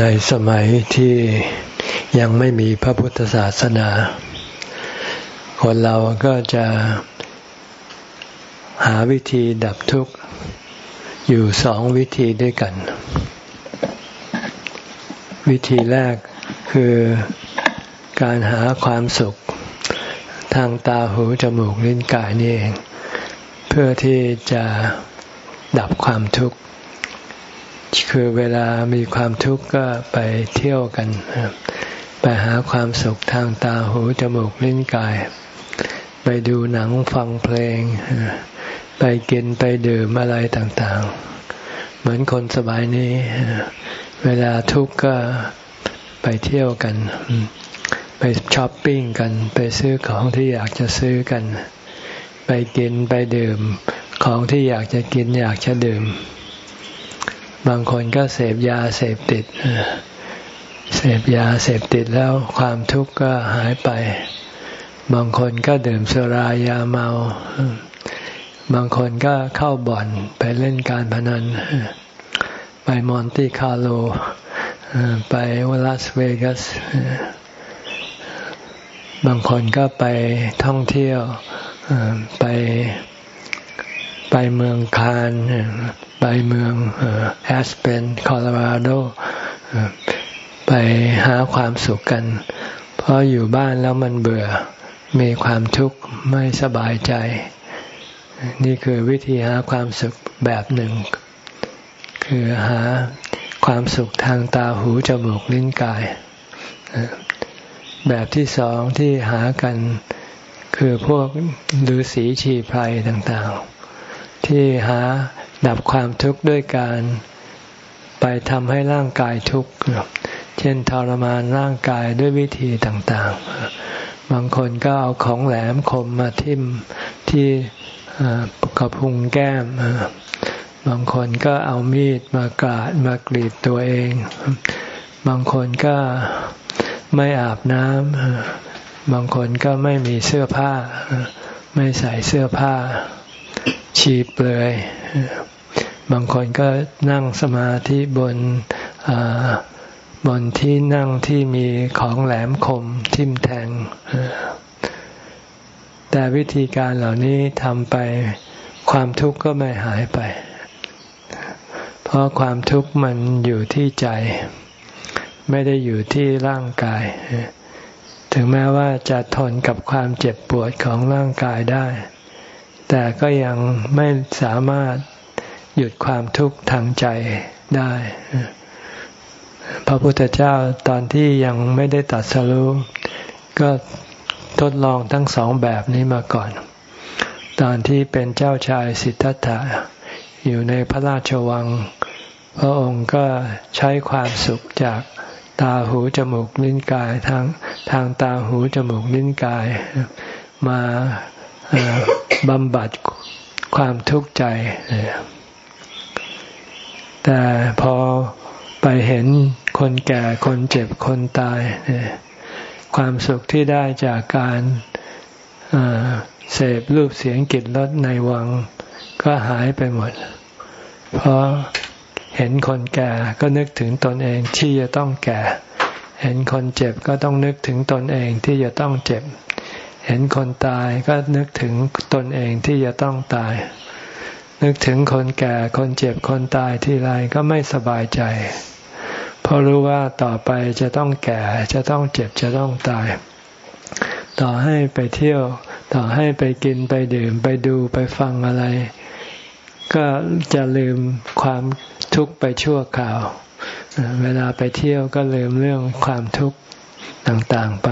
ในสมัยที่ยังไม่มีพระพุทธศาสนา คนเราก็จะหาวิธีดับทุกข์ อยู่สองวิธีด้วยกัน วิธีแรกคือการหาความสุข ทางตาหูจมูกลิ้นกายนี่เอง เพื่อที่จะดับความทุกข์ คือเวลามีความทุกข์ก็ไปเที่ยวกัน ไปหาความสุขทางตาหูจมูกลิ้นกาย ไปดูหนังฟังเพลง ไปกินไปดื่มอะไรต่างๆ เหมือนคนสบายนี้ เวลาทุกข์ก็ไปเที่ยวกัน ไปช้อปปิ้งกัน ไปซื้อของที่อยากจะซื้อกัน ไปกินไปดื่มของที่อยากจะกินอยากจะดื่ม บางคนก็เสพยาเสพติด เสพยาเสพติดแล้วความทุกข์ก็หายไป บางคนก็ดื่มสุรายาเมา บางคนก็เข้าบ่อนไปเล่นการพนัน ไปมอนติคาร์โล ไปวลาสเวกัส บางคนก็ไปท่องเที่ยวไป ไปเมืองคานไปเมืองแอสเปนคอโลราโดไปหาความสุขกัน เพราะอยู่บ้านแล้วมันเบื่อมีความทุกข์ไม่สบายใจ นี่คือวิธีหาความสุขแบบหนึ่ง คือหาความสุขทางตาหูจมูกลิ้นกาย แบบที่สองที่หากันคือพวกฤาษีชีไพรต่างๆ ที่หาดับความทุกข์ด้วยการไปทำให้ร่างกายทุกข์ เช่นทรมานร่างกายด้วยวิธีต่างๆ บางคนก็เอาของแหลมคมมาทิ่มที่กระพุ้งแก้ม บางคนก็เอามีดมากราดมากรีดตัวเอง บางคนก็ไม่อาบน้ำบางคนก็ไม่มีเสื้อผ้า ไม่ใส่เสื้อผ้า ชีเปลือย บางคนก็นั่งสมาธิบนบนที่นั่งที่มีของแหลมคมทิ่มแทง แต่วิธีการเหล่านี้ทำไปความทุกข์ก็ไม่หายไป เพราะความทุกข์มันอยู่ที่ใจ ไม่ได้อยู่ที่ร่างกาย ถึงแม้ว่าจะทนกับความเจ็บปวดของร่างกายได้ แต่ก็ยังไม่สามารถหยุดความทุกข์ทางใจได้ พระพุทธเจ้าตอนที่ยังไม่ได้ตัดสรู้ก็ทดลองทั้งสองแบบนี้มาก่อน ตอนที่เป็นเจ้าชายสิทธัตถะอยู่ในพระราชวัง พระองค์ก็ใช้ความสุขจากตาหูจมูกลิ้นกายทางทางตาหูจมูกลิ้นกาย มา บำบัดความทุกข์ใจ แต่พอไปเห็นคนแก่คนเจ็บคนตาย ความสุขที่ได้จากการเสพรูปเสียงกลิ่นรสในวังก็หายไปหมด เพราะเห็นคนแก่ก็นึกถึงตนเองที่จะต้องแก่ เห็นคนเจ็บก็ต้องนึกถึงตนเองที่จะต้องเจ็บ เห็นคนตายก็นึกถึงตนเองที่จะต้องตาย นึกถึงคนแก่คนเจ็บคนตายที่ไรก็ไม่สบายใจ เพราะรู้ว่าต่อไปจะต้องแก่จะต้องเจ็บจะต้องตาย ต่อให้ไปเที่ยว ต่อให้ไปกินไปดื่มไปดูไปฟังอะไร ก็จะลืมความทุกข์ไปชั่วคราว เวลาไปเที่ยวก็ลืมเรื่องความทุกข์ต่างๆไป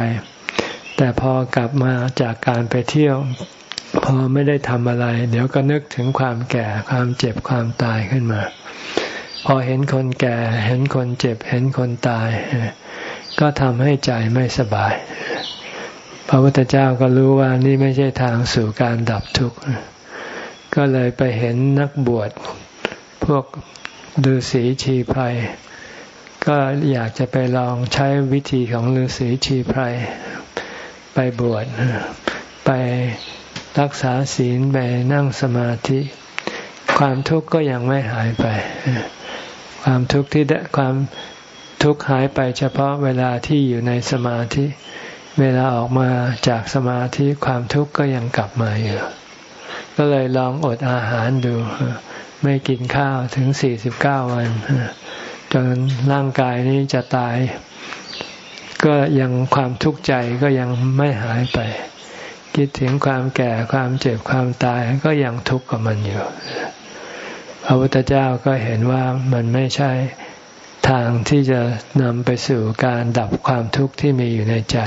แต่พอกลับมาจากการไปเที่ยว พอไม่ได้ทำอะไร เดี๋ยวก็นึกถึงความแก่ความเจ็บความตายขึ้นมา พอเห็นคนแก่เห็นคนเจ็บเห็นคนตาย ก็ทำให้ใจไม่สบาย พระพุทธเจ้าก็รู้ว่านี่ไม่ใช่ทางสู่การดับทุกข์ก็เลยไปเห็นนักบวชพวกฤาษีชีไพรก็อยากจะไปลองใช้วิธีของฤาษีชีไพร ไปบวชไปรักษาศีลไปนั่งสมาธิ ความทุกข์ก็ยังไม่หายไป ความทุกข์ที่ได้ความทุกข์หายไปเฉพาะเวลาที่อยู่ในสมาธิ เวลาออกมาจากสมาธิความทุกข์ก็ยังกลับมาอยู่ก็เลยลองอดอาหารดู ไม่กินข้าวถึงสี่สิบเก้าวัน จนร่างกายนี้จะตาย ก็ยังความทุกข์ใจก็ยังไม่หายไป คิดถึงความแก่ความเจ็บความตายก็ยังทุกข์กับมันอยู่พระพุทธเจ้าก็เห็นว่ามันไม่ใช่ทางที่จะนำไปสู่การดับความทุกข์ที่มีอยู่ในใจ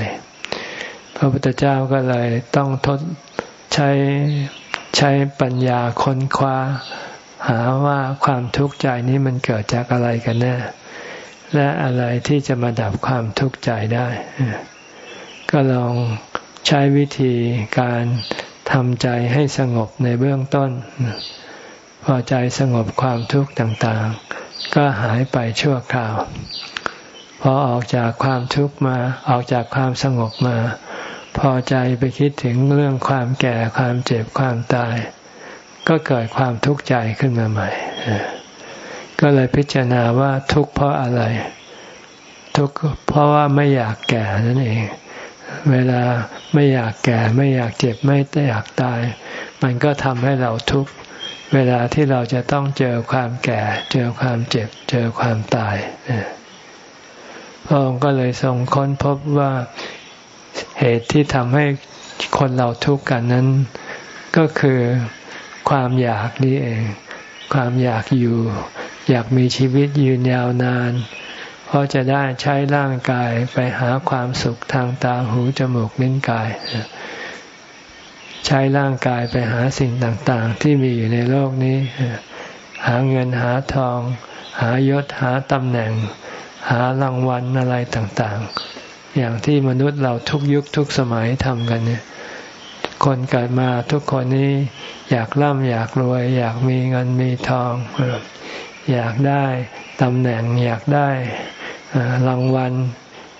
พระพุทธเจ้าก็เลยต้องทดใช้ใช้ปัญญาค้นคว้า หาว่าความทุกข์ใจนี้มันเกิดจากอะไรกันแน่ และอะไรที่จะมาดับความทุกข์ใจได้ ก็ลองใช้วิธีการทำใจให้สงบในเบื้องต้น พอใจสงบความทุกข์ต่างๆ ก็หายไปชั่วคราว พอออกจากความทุกข์มาออกจากความสงบมา พอใจไปคิดถึงเรื่องความแก่ความเจ็บความตาย ก็เกิดความทุกข์ใจขึ้นมาใหม่ ก็เลยพิจารณาว่าทุกข์เพราะอะไร ทุกข์เพราะว่าไม่อยากแก่นั่นเอง เวลาไม่อยากแก่ ไม่อยากเจ็บไม่อยากตาย มันก็ทำให้เราทุกข์เวลาที่เราจะต้องเจอความแก่ เจอความเจ็บ เจอความตายพระองค์ก็เลยทรงค้นพบว่าเหตุที่ทำให้คนเราทุกข์กันนั้น ก็คือความอยากนี่เอง ความอยากอยู่ อยากมีชีวิตยืนยาวนาน เพราะจะได้ใช้ร่างกายไปหาความสุขทางตาหูจมูกลิ้นกาย ใช้ร่างกายไปหาสิ่งต่างๆ ที่มีอยู่ในโลกนี้ หาเงินหาทอง หายศหาตำแหน่ง หารางวัลอะไรต่างๆ อย่างที่มนุษย์เราทุกยุคทุกสมัยทำกันเนี่ย คนเกิดมาทุกคนนี้อยากร่ำอยากรวย อยากมีเงินมีทอง อยากได้ตำแหน่งอยากได้รางวัล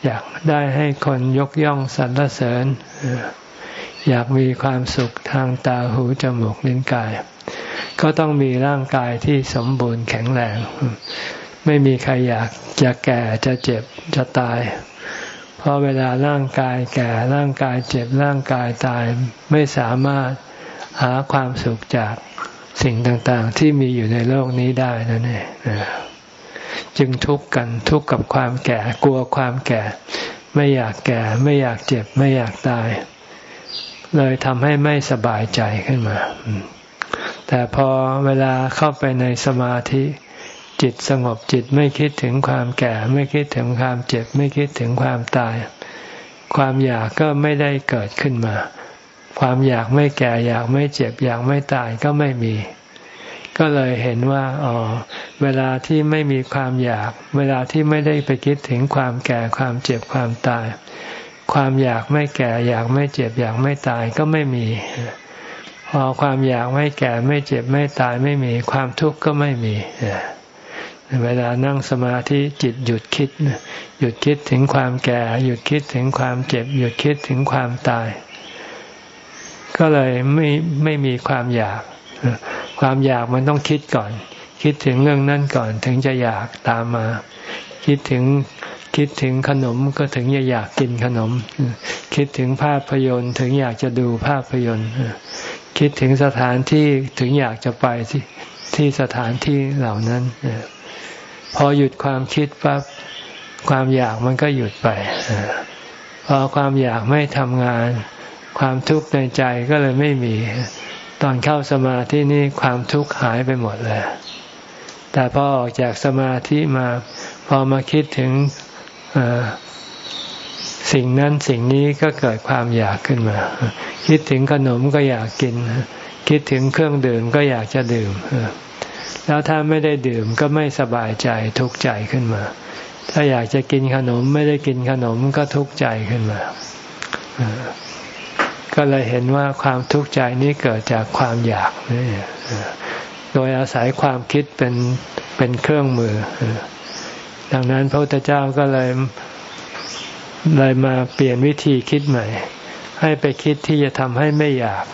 อยากได้ให้คนยกย่องสรรเสริญ อยากมีความสุขทางตาหูจมูกลิ้นกาย ก็ต้องมีร่างกายที่สมบูรณ์แข็งแรง ไม่มีใครอยากจะแก่จะเจ็บจะตาย เพราะเวลาร่างกายแก่ร่างกายเจ็บร่างกายตายไม่สามารถหาความสุขจากสิ่งต่างๆ ที่มีอยู่ในโลกนี้ได้นั่นเองจึงทุกข์กันทุกข์กับความแก่กลัวความแก่ ไม่อยากแก่ ไม่อยากเจ็บ ไม่อยากตาย เลยทำให้ไม่สบายใจขึ้นมา แต่พอเวลาเข้าไปในสมาธิ จิตสงบจิตไม่คิดถึงความแก่ ไม่คิดถึงความเจ็บ ไม่คิดถึงความตาย ความอยากก็ไม่ได้เกิดขึ้นมา ความอยากไม่แก่อยากไม่เจ็บอยากไม่ตายก็ไม่มี ก็เลยเห็นว่าอ๋อเวลาที่ไม่มีความอยาก เวลาที่ไม่ได้ไปคิดถึงความแก่ความเจ็บความตาย ความอยากไม่แก่อยากไม่เจ็บอยากไม่ตายก็ไม่มีพอความอยากไม่แก่ไม่เจ็บไม่ตายไม่มี ความทุกข์ก็ไม่มี เวลานั่งสมาธิจิตหยุดคิด หยุดคิดถึงความแก่ หยุดคิดถึงความเจ็บ หยุดคิดถึงความตาย ก็เลยไม่ไม่มีความอยาก ความอยากมันต้องคิดก่อน คิดถึงเรื่องนั้นก่อนถึงจะอยากตามมา คิดถึงคิดถึงขนมก็ถึงจะอยากกินขนม คิดถึงภาพยนตร์ถึงอยากจะดูภาพยนตร์คิดถึงสถานที่ถึงอยากจะไปที่ที่สถานที่เหล่านั้น พอหยุดความคิดปั๊บความอยากมันก็หยุดไป พอความอยากไม่ทำงาน ความทุกข์ในใจก็เลยไม่มี ตอนเข้าสมาธินี่ความทุกข์หายไปหมดเลย แต่พอออกจากสมาธิมา พอมาคิดถึงสิ่งนั้นสิ่งนี้ก็เกิดความอยากขึ้นมา คิดถึงขนมก็อยากกิน คิดถึงเครื่องดื่มก็อยากจะดื่ม แล้วถ้าไม่ได้ดื่มก็ไม่สบายใจทุกข์ใจขึ้นมา ถ้าอยากจะกินขนมไม่ได้กินขนมก็ทุกข์ใจขึ้นมา ก็เลยเห็นว่าความทุกข์ใจนี้เกิดจากความอยากนี่โดยอาศัยความคิดเป็นเป็นเครื่องมือ ดังนั้นพระพุทธเจ้าก็เลยเลยมาเปลี่ยนวิธีคิดใหม่ ให้ไปคิดที่จะทำให้ไม่อยาก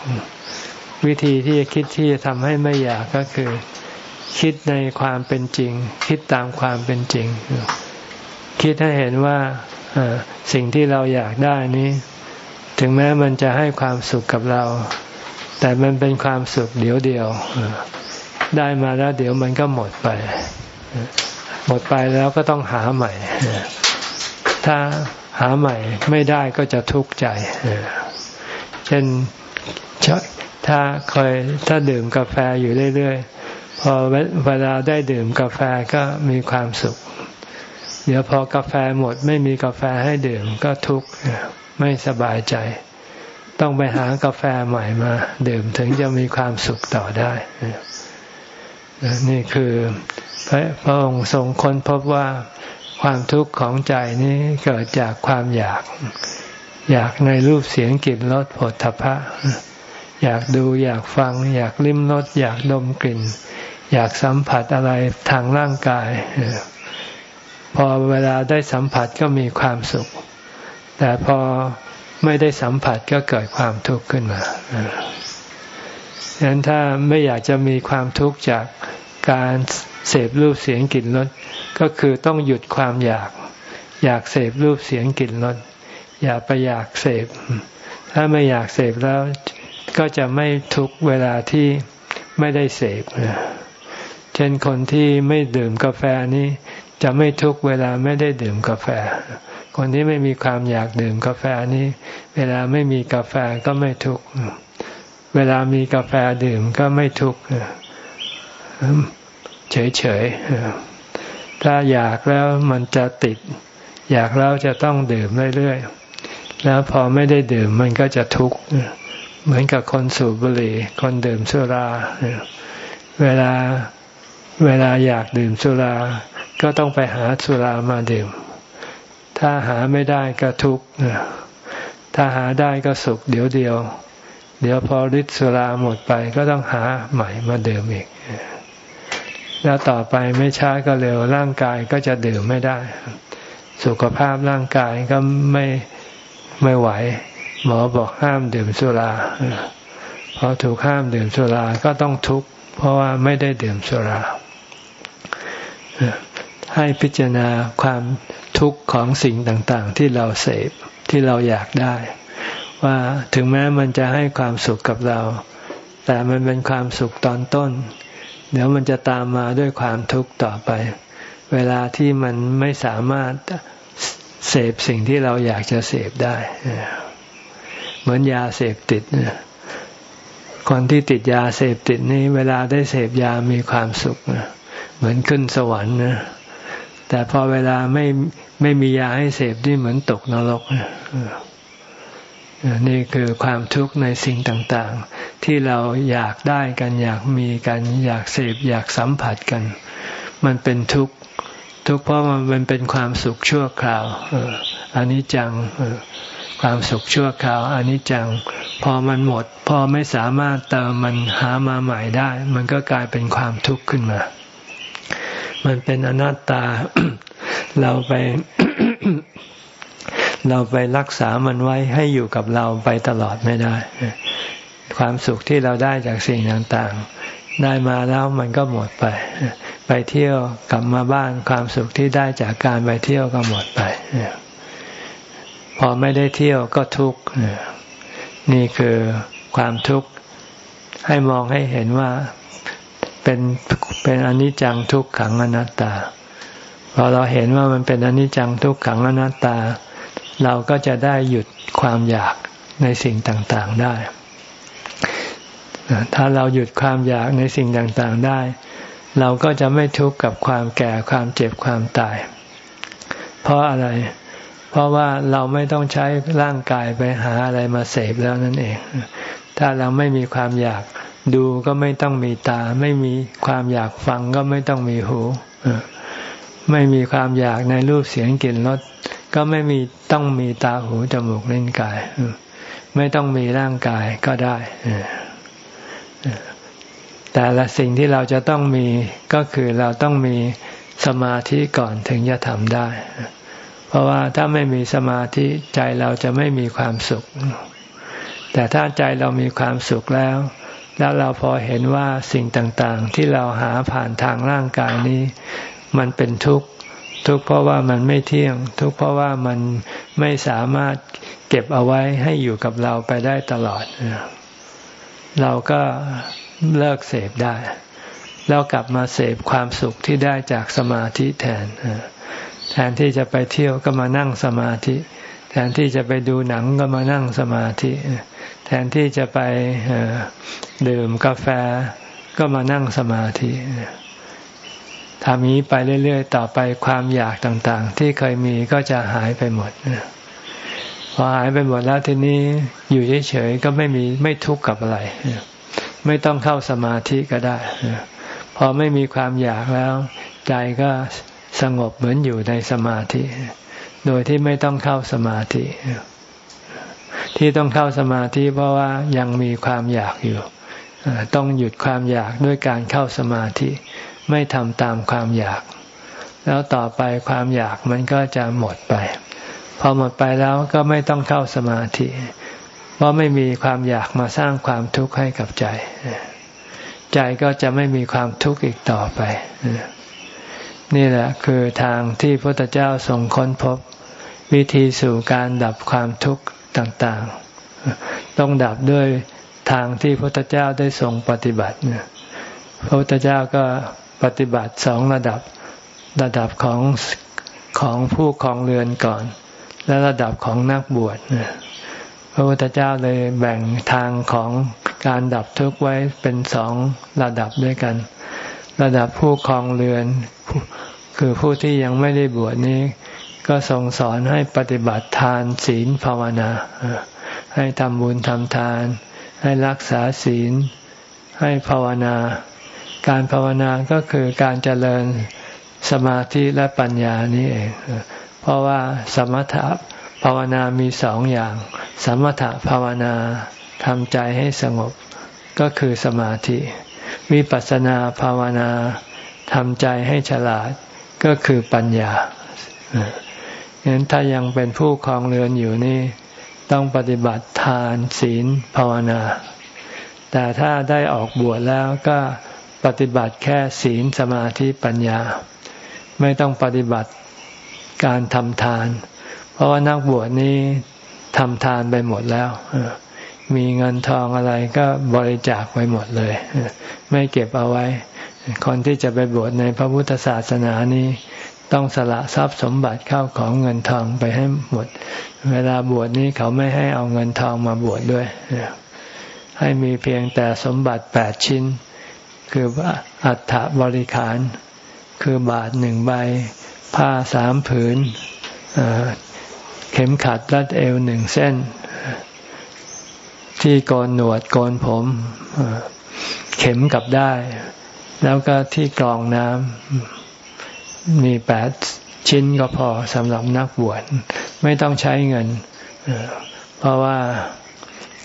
วิธีที่จะคิดที่จะทำให้ไม่อยากก็คือ คิดในความเป็นจริง คิดตามความเป็นจริง คิดให้เห็นว่าสิ่งที่เราอยากได้นี้ ถึงแม้มันจะให้ความสุขกับเรา แต่มันเป็นความสุขเดียวเดียวได้มาแล้วเดี๋ยวมันก็หมดไป หมดไปแล้วก็ต้องหาใหม่ ถ้าหาใหม่ไม่ได้ก็จะทุกข์ใจ เช่นถ้าเคยถ้าดื่มกาแฟอยู่เรื่อยๆ พอเวลาได้ดื่มกาแฟก็มีความสุข เดี๋ยวพอกาแฟหมดไม่มีกาแฟให้ดื่มก็ทุกข์ไม่สบายใจ ต้องไปหากาแฟใหม่มา ดื่มถึงจะมีความสุขต่อได้ นี่คือพระพระองค์ทรงค้นพบว่าความทุกข์ของใจนี้เกิดจากความอยาก อยากในรูปเสียงกลิ่นรสผลทพะ อยากดูอยากฟัง อยากลิ้มรสอยากดมกลิ่น อยากสัมผัสอะไรทางร่างกาย พอเวลาได้สัมผัสก็มีความสุข แต่พอไม่ได้สัมผัสก็เกิดความทุกข์ขึ้นมาดังนั้นถ้าไม่อยากจะมีความทุกข์จากการเสพรูปเสียงกลิ่นรสก็คือต้องหยุดความอยาก อยากเสพรูปเสียงกลิ่นรสอย่าไปอยากเสพถ้าไม่อยากเสพแล้ว ก็จะไม่ทุกเวลาที่ไม่ได้เสพเช่นคนที่ไม่ดื่มกาแฟนี้จะไม่ทุกเวลาไม่ได้ดื่มกาแฟ คนที่ไม่มีความอยากดื่มกาแฟนี้ เวลาไม่มีกาแฟก็ไม่ทุกเวลามีกาแฟดื่มก็ไม่ทุกเฉยๆถ้าอยากแล้วมันจะติด อยากแล้วจะต้องดื่มเรื่อยๆแล้วพอไม่ได้ดื่มมันก็จะทุกข์ เหมือนกับคนสูบบุหรี่ คนดื่มสุรา เวลาเวลาอยากดื่มสุรา ก็ต้องไปหาสุรามาดื่ม ถ้าหาไม่ได้ก็ทุกข์ถ้าหาได้ก็สุขเดี๋ยวเดียว เดี๋ยวพอฤทธิ์สุราหมดไปก็ต้องหาใหม่มาดื่มอีก แล้วต่อไปไม่ช้าก็เร็วร่างกายก็จะดื่มไม่ได้ สุขภาพร่างกายก็ไม่ไม่ไหว หมอบอกห้ามดื่มสุราพอถูกห้ามดื่มสุราก็ต้องทุกข์เพราะว่าไม่ได้ดื่มสุรา ให้พิจารณาความทุกข์ของสิ่งต่างๆ ที่เราเสพที่เราอยากได้ ว่าถึงแม้มันจะให้ความสุขกับเรา แต่มันเป็นความสุขตอนต้น เดี๋ยวมันจะตามมาด้วยความทุกข์ต่อไป เวลาที่มันไม่สามารถเสพสิ่งที่เราอยากจะเสพได้ เหมือนยาเสพติดคนที่ติดยาเสพติดนี่เวลาได้เสพยามีความสุขเหมือนขึ้นสวรรค์นะแต่พอเวลาไม่ไม่มียาให้เสพนี่เหมือนตกนรกนี่คือความทุกข์ในสิ่งต่าง ๆ ที่เราอยากได้กันอยากมีกัน อยากเสพอยากสัมผัสกัน มันเป็นทุกข์ทุกข์เพราะมันเป็นความสุขชั่วคราวอันนี้จัง ความสุขชั่วคราวอันนี้จัง พอมันหมด พอไม่สามารถเติมมันหามาใหม่ได้ มันก็กลายเป็นความทุกข์ขึ้นมา มันเป็นอนัตตา เราไป เราไปรักษามันไว้ให้อยู่กับเราไปตลอดไม่ได้ ความสุขที่เราได้จากสิ่งต่างๆ ได้มาแล้วมันก็หมดไป ไปเที่ยวกลับมาบ้านความสุขที่ได้จากการไปเที่ยวก็หมดไป พอไม่ได้เที่ยวก็ทุกข์นี่คือความทุกข์ให้มองให้เห็นว่าเป็นเป็นอนิจจังทุกขังอนัตตาพอเราเห็นว่ามันเป็นอนิจจังทุกขังอนัตตา เราก็จะได้หยุดความอยากในสิ่งต่างๆได้ ถ้าเราหยุดความอยากในสิ่งต่างๆได้ เราก็จะไม่ทุกข์กับความแก่ความเจ็บความตาย เพราะอะไร เพราะว่าเราไม่ต้องใช้ร่างกายไปหาอะไรมาเสพแล้วนั่นเอง ถ้าเราไม่มีความอยากดูก็ไม่ต้องมีตา ไม่มีความอยากฟังก็ไม่ต้องมีหูไม่มีความอยากในรูปเสียงกลิ่นรสก็ไม่มีต้องมีตาหูจมูกลิ้นกาย ไม่ต้องมีร่างกายก็ได้แต่ละสิ่งที่เราจะต้องมีก็คือเราต้องมีสมาธิก่อนถึงจะทำได้ ราะว่าถ้าไม่มีสมาธิใจเราจะไม่มีความสุข แต่ถ้าใจเรามีความสุขแล้ว แล้วเราพอเห็นว่าสิ่งต่างๆ ที่เราหาผ่านทางร่างกายนี้ มันเป็นทุกข์ทุกข์เพราะว่ามันไม่เที่ยง ทุกข์เพราะว่ามันไม่สามารถเก็บเอาไว้ให้อยู่กับเราไปได้ตลอด เราก็เลิกเสพได้ แล้วกลับมาเสพความสุขที่ได้จากสมาธิแทน แทนที่จะไปเที่ยวก็มานั่งสมาธิ แทนที่จะไปดูหนังก็มานั่งสมาธิ แทนที่จะไปดื่มกาแฟก็มานั่งสมาธิทำนี้ไปเรื่อย ๆ ต่อไปความอยากต่างๆ ที่เคยมีก็จะหายไปหมดพอหายไปหมดแล้วทีนี้อยู่เฉยๆก็ไม่มีไม่ทุกข์กับอะไร ไม่ต้องเข้าสมาธิก็ได้ พอไม่มีความอยากแล้ว ใจก็ สงบเหมือนอยู่ในสมาธิ โดยที่ไม่ต้องเข้าสมาธิ ที่ต้องเข้าสมาธิเพราะว่ายังมีความอยากอยู่ ต้องหยุดความอยากด้วยการเข้าสมาธิ ไม่ทำตามความอยาก แล้วต่อไปความอยากมันก็จะหมดไป พอหมดไปแล้วก็ไม่ต้องเข้าสมาธิ เพราะไม่มีความอยากมาสร้างความทุกข์ให้กับใจ ใจก็จะไม่มีความทุกข์อีกต่อไป นี่แหละคือทางที่พระพุทธเจ้าทรงค้นพบ วิธีสู่การดับความทุกข์ต่างๆ ต้องดับด้วยทางที่พระพุทธเจ้าได้ทรงปฏิบัติพระพุทธเจ้าก็ปฏิบัติสองระดับระดับของของผู้ครองเรือนก่อน และระดับของนักบวชพระพุทธเจ้าเลยแบ่งทางของการดับทุกข์ไว้เป็นสองระดับด้วยกัน ระดับผู้ครองเรือน คือผู้ที่ยังไม่ได้บวชนี้ ก็ทรงสอนให้ปฏิบัติทานศีลภาวนา ให้ทำบุญทำทาน ให้รักษาศีล ให้ภาวนา การภาวนาก็คือการเจริญสมาธิและปัญญานี่เอง เพราะว่าสมถะภาวนามีสองอย่าง สมถะภาวนาทำใจให้สงบก็คือสมาธิ วิปัสสนาภาวนาทำใจให้ฉลาดก็คือปัญญาฉะนั้นถ้ายังเป็นผู้คลองเรือนอยู่นี่ ต้องปฏิบัติทานศีลภาวนา แต่ถ้าได้ออกบวชแล้วก็ปฏิบัติแค่ศีลสมาธิปัญญา ไม่ต้องปฏิบัติการทำทาน เพราะว่านักบวชนี้ทำทานไปหมดแล้ว มีเงินทองอะไรก็บริจาคไปหมดเลย ไม่เก็บเอาไว้ คนที่จะไปบวชในพระพุทธศาสนานี้ต้องสละทรัพย์สมบัติเข้าของเงินทองไปให้หมด เวลาบวชนี้เขาไม่ให้เอาเงินทองมาบวชดด้วย ให้มีเพียงแต่สมบัติแปดชิ้น คืออัฐบริขาร คือบาทหนึ่งใบ ผ้าสามผืน เข็มขัดรัดเอวหนึ่งเส้น ที่โกนหนวดโกนผมเข็มกับได้ แล้วก็ที่กรองน้ำมีแปดชิ้นก็พอสำหรับนักบวชไม่ต้องใช้เงิน เพราะว่า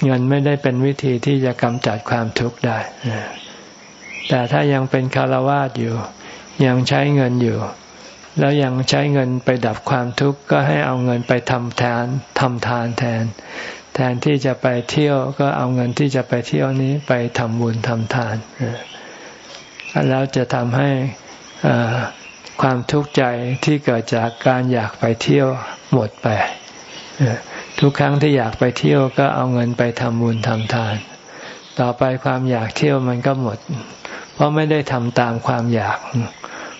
เงินไม่ได้เป็นวิธีที่จะกำจัดความทุกข์ได้ แต่ถ้ายังเป็นคารวาสอยู่ ยังใช้เงินอยู่ แล้วยังใช้เงินไปดับความทุกข์ก็ให้เอาเงินไปทำทานทำทานแทน แทนที่จะไปเที่ยวก็เอาเงินที่จะไปเที่ยวนี้ไปทำบุญทำทานแล้วจะทำให้ความทุกข์ใจที่เกิดจากการอยากไปเที่ยวหมดไปทุกครั้งที่อยากไปเที่ยวก็เอาเงินไปทำบุญทำทาน ต่อไปความอยากเที่ยวมันก็หมด เพราะไม่ได้ทำตามความอยาก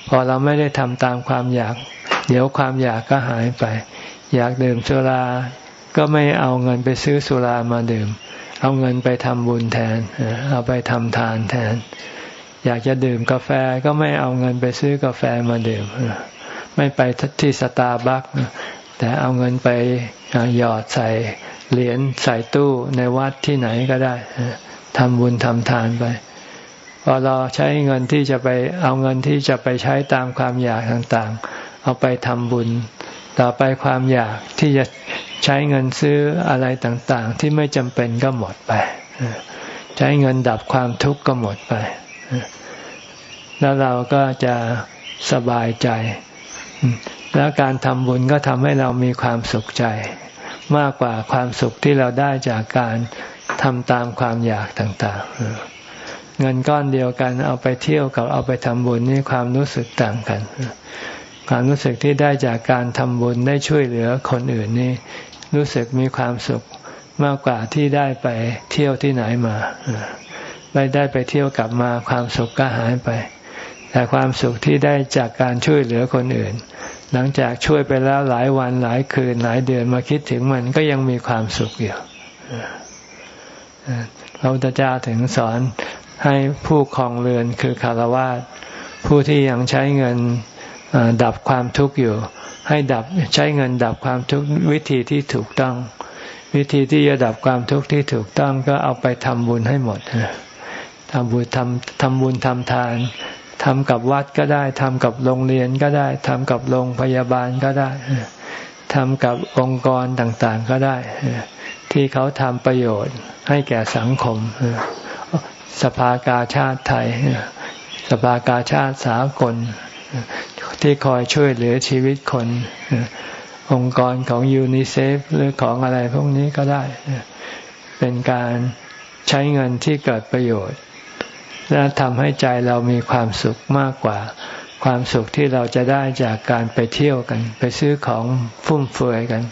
พอเราไม่ได้ทำตามความอยาก เดี๋ยวความอยากก็หายไป อยากดื่มสุรา ก็ไม่เอาเงินไปซื้อสุรามาดื่ม เอาเงินไปทำบุญแทน เอาไปทำทานแทน อยากจะดื่มกาแฟก็ไม่เอาเงินไปซื้อกาแฟมาดื่ม ไม่ไปที่สตาร์บัคแต่เอาเงินไปหยอดใส่เหรียญใส่ตู้ในวัดที่ไหนก็ได้ทำบุญทำทานไปพอเราใช้เงินที่จะไปเอาเงินที่จะไปใช้ตามความอยากต่างๆ เอาไปทำบุญ ต่อไปความอยากที่จะใช้เงินซื้ออะไรต่าง ๆ ที่ไม่จำเป็นก็หมดไป ใช้เงินดับความทุกข์ก็หมดไป แล้วเราก็จะสบายใจ แล้วการทำบุญก็ทำให้เรามีความสุขใจ มากกว่าความสุขที่เราได้จากการทำตามความอยากต่างๆ เงินก้อนเดียวกันเอาไปเที่ยวกับเอาไปทำบุญนี่ความรู้สึกต่างกัน ความรู้สึกที่ได้จากการทำบุญได้ช่วยเหลือคนอื่นนี่รู้สึกมีความสุขมากกว่าที่ได้ไปเที่ยวที่ไหนมาไม่ได้ไปเที่ยวกลับมาความสุขก็หายไป แต่ความสุขที่ได้จากการช่วยเหลือคนอื่น หลังจากช่วยไปแล้วหลายวันหลายคืนหลายเดือนมาคิดถึงมันก็ยังมีความสุขอยู่พระพุทธเจ้าถึงสอนให้ผู้คลองเรือนคือคารวะผู้ที่ยังใช้เงิน ดับความทุกข์อยู่ ให้ดับใช้เงินดับความทุกข์วิธีที่ถูกต้อง วิธีที่จะดับความทุกข์ที่ถูกต้องก็เอาไปทำบุญให้หมดทำบุญทำทำบุญทำทานทำกับวัดก็ได้ทำกับโรงเรียนก็ได้ทำกับโรงพยาบาลก็ได้ทำกับองค์กรต่างๆก็ได้ ที่เขาทำประโยชน์ให้แก่สังคม สภากาชาติไทย สภากาชาติสากล ที่คอยช่วยเหลือชีวิตคน องค์กรของยูนิเซฟหรือของอะไรพวกนี้ก็ได้ เป็นการใช้เงินที่เกิดประโยชน์ และทำให้ใจเรามีความสุขมากกว่า ความสุขที่เราจะได้จากการไปเที่ยวกัน ไปซื้อของฟุ่มเฟือยกัน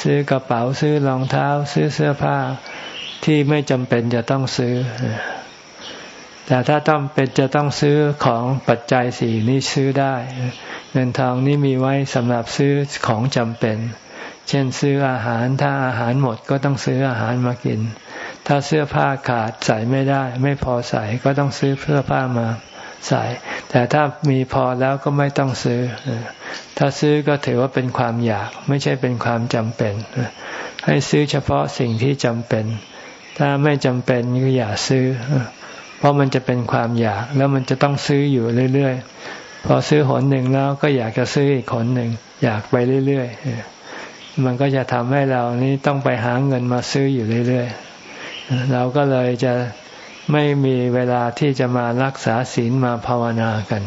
ซื้อกระเป๋าซื้อรองเท้า ซื้อเสื้อผ้าที่ไม่จำเป็นจะต้องซื้อ แต่ถ้าต้องเป็นจะต้องซื้อของปัจจัยสี่นี้ซื้อได้ เงินทองนี้มีไว้สำหรับซื้อของจำเป็น เช่นซื้ออาหารถ้าอาหารหมดก็ต้องซื้ออาหารมากิน ถ้าเสื้อผ้าขาดใส่ไม่ได้ ไม่พอใส่ก็ต้องซื้อเสื้อผ้ามาใส่ แต่ถ้ามีพอแล้วก็ไม่ต้องซื้อ ถ้าซื้อก็ถือว่าเป็นความอยาก ไม่ใช่เป็นความจำเป็น ให้ซื้อเฉพาะสิ่งที่จำเป็น ถ้าไม่จำเป็นก็อย่าซื้อ ราะมันจะเป็นความอยากแล้วมันจะต้องซื้ออยู่เรื่อยๆ พอซื้อหนหนึ่งแล้วก็อยากจะซื้ออีกหนหนึ่งอยากไปเรื่อยๆ มันก็จะทำให้เรานี้ต้องไปหาเงินมาซื้ออยู่เรื่อยๆ เราก็เลยจะไม่มีเวลาที่จะมารักษาศีลมาภาวนากัน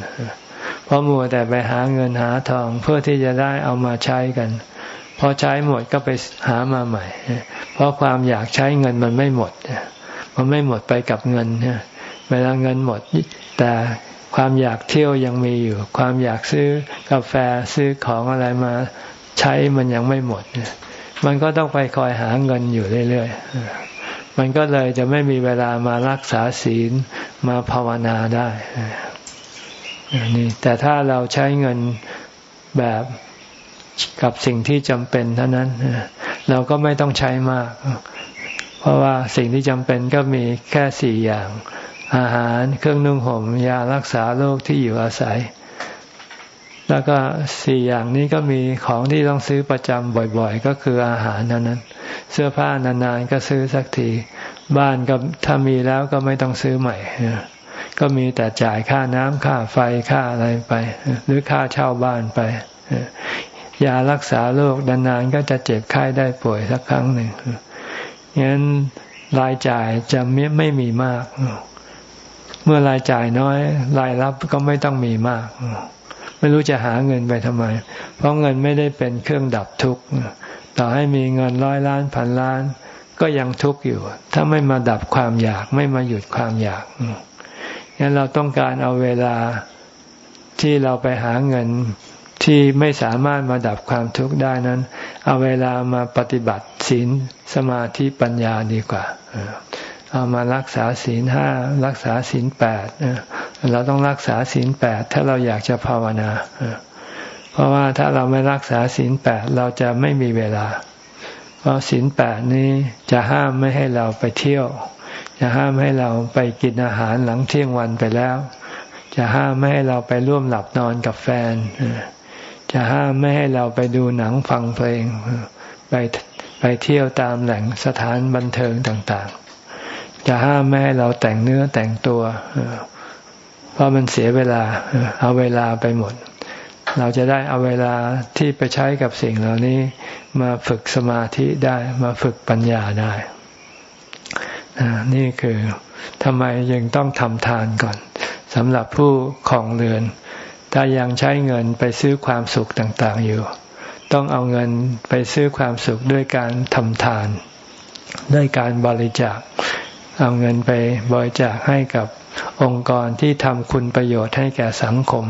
เพราะมัวแต่ไปหาเงินหาทองเพื่อที่จะได้เอามาใช้กัน พอใช้หมดก็ไปหามาใหม่ เพราะความอยากใช้เงินมันไม่หมด มันไม่หมดไปกับเงินเนี่ย เวลาเงินหมด แต่ความอยากเที่ยวยังมีอยู่ ความอยากซื้อกาแฟซื้อของอะไรมาใช้มันยังไม่หมด มันก็ต้องไปคอยหาเงินอยู่เรื่อยๆ มันก็เลยจะไม่มีเวลามารักษาศีลมาภาวนาได้นี่แต่ถ้าเราใช้เงินแบบกับสิ่งที่จำเป็นเท่านั้น เราก็ไม่ต้องใช้มาก เพราะว่าสิ่งที่จำเป็นก็มีแค่สี่อย่าง อาหารเครื่องนุ่งห่มยารักษาโรคที่อยู่อาศัย แล้วก็สี่อย่างนี้ก็มีของที่ต้องซื้อประจำบ่อยๆ ก็คืออาหารเท่านั้น เสื้อผ้านานๆก็ซื้อสักที บ้านก็ถ้ามีแล้วก็ไม่ต้องซื้อใหม่ ก็มีแต่จ่ายค่าน้ำค่าไฟค่าอะไรไป หรือค่าเช่าบ้านไปยารักษาโรคนานๆก็จะเจ็บไข้ได้ป่วยสักครั้งหนึ่งงั้นรายจ่ายจะไม่มีมาก เมื่อรายจ่ายน้อย รายรับก็ไม่ต้องมีมาก ไม่รู้จะหาเงินไปทำไม เพราะเงินไม่ได้เป็นเครื่องดับทุกข์ต่อให้มีเงินร้อยล้านพันล้าน ก็ยังทุกข์อยู่ ถ้าไม่มาดับความอยากไม่มาหยุดความอยากงั้นเราต้องการเอาเวลาที่เราไปหาเงินที่ไม่สามารถมาดับความทุกข์ได้นั้น เอาเวลามาปฏิบัติศีลสมาธิปัญญาดีกว่า เอามารักษาศีลห้ารักษาศีลแปดเราต้องรักษาศีลแปดถ้าเราอยากจะภาวนา เพราะว่าถ้าเราไม่รักษาศีลแปดเราจะไม่มีเวลา เพราะศีลแปดนี้จะห้ามไม่ให้เราไปเที่ยว จะห้ามให้เราไปกินอาหารหลังเที่ยงวันไปแล้ว จะห้ามไม่ให้เราไปร่วมหลับนอนกับแฟน จะห้ามไม่ให้เราไปดูหนังฟังเพลง ไปไปเที่ยวตามแหล่งสถานบันเทิงต่างๆ จะห้ามไม่ให้เราแต่งเนื้อแต่งตัวเพราะมันเสียเวลา เอาเวลาไปหมด เราจะได้เอาเวลาที่ไปใช้กับสิ่งเหล่านี้มาฝึกสมาธิได้มาฝึกปัญญาได้นี่คือทำไมยังต้องทำทานก่อนสำหรับผู้ของเรือน ถ้ายังใช้เงินไปซื้อความสุขต่างๆอยู่ ต้องเอาเงินไปซื้อความสุขด้วยการทำทาน ด้วยการบริจาค เอาเงินไปบริจาคให้กับองค์กรที่ทำคุณประโยชน์ให้แก่สังคม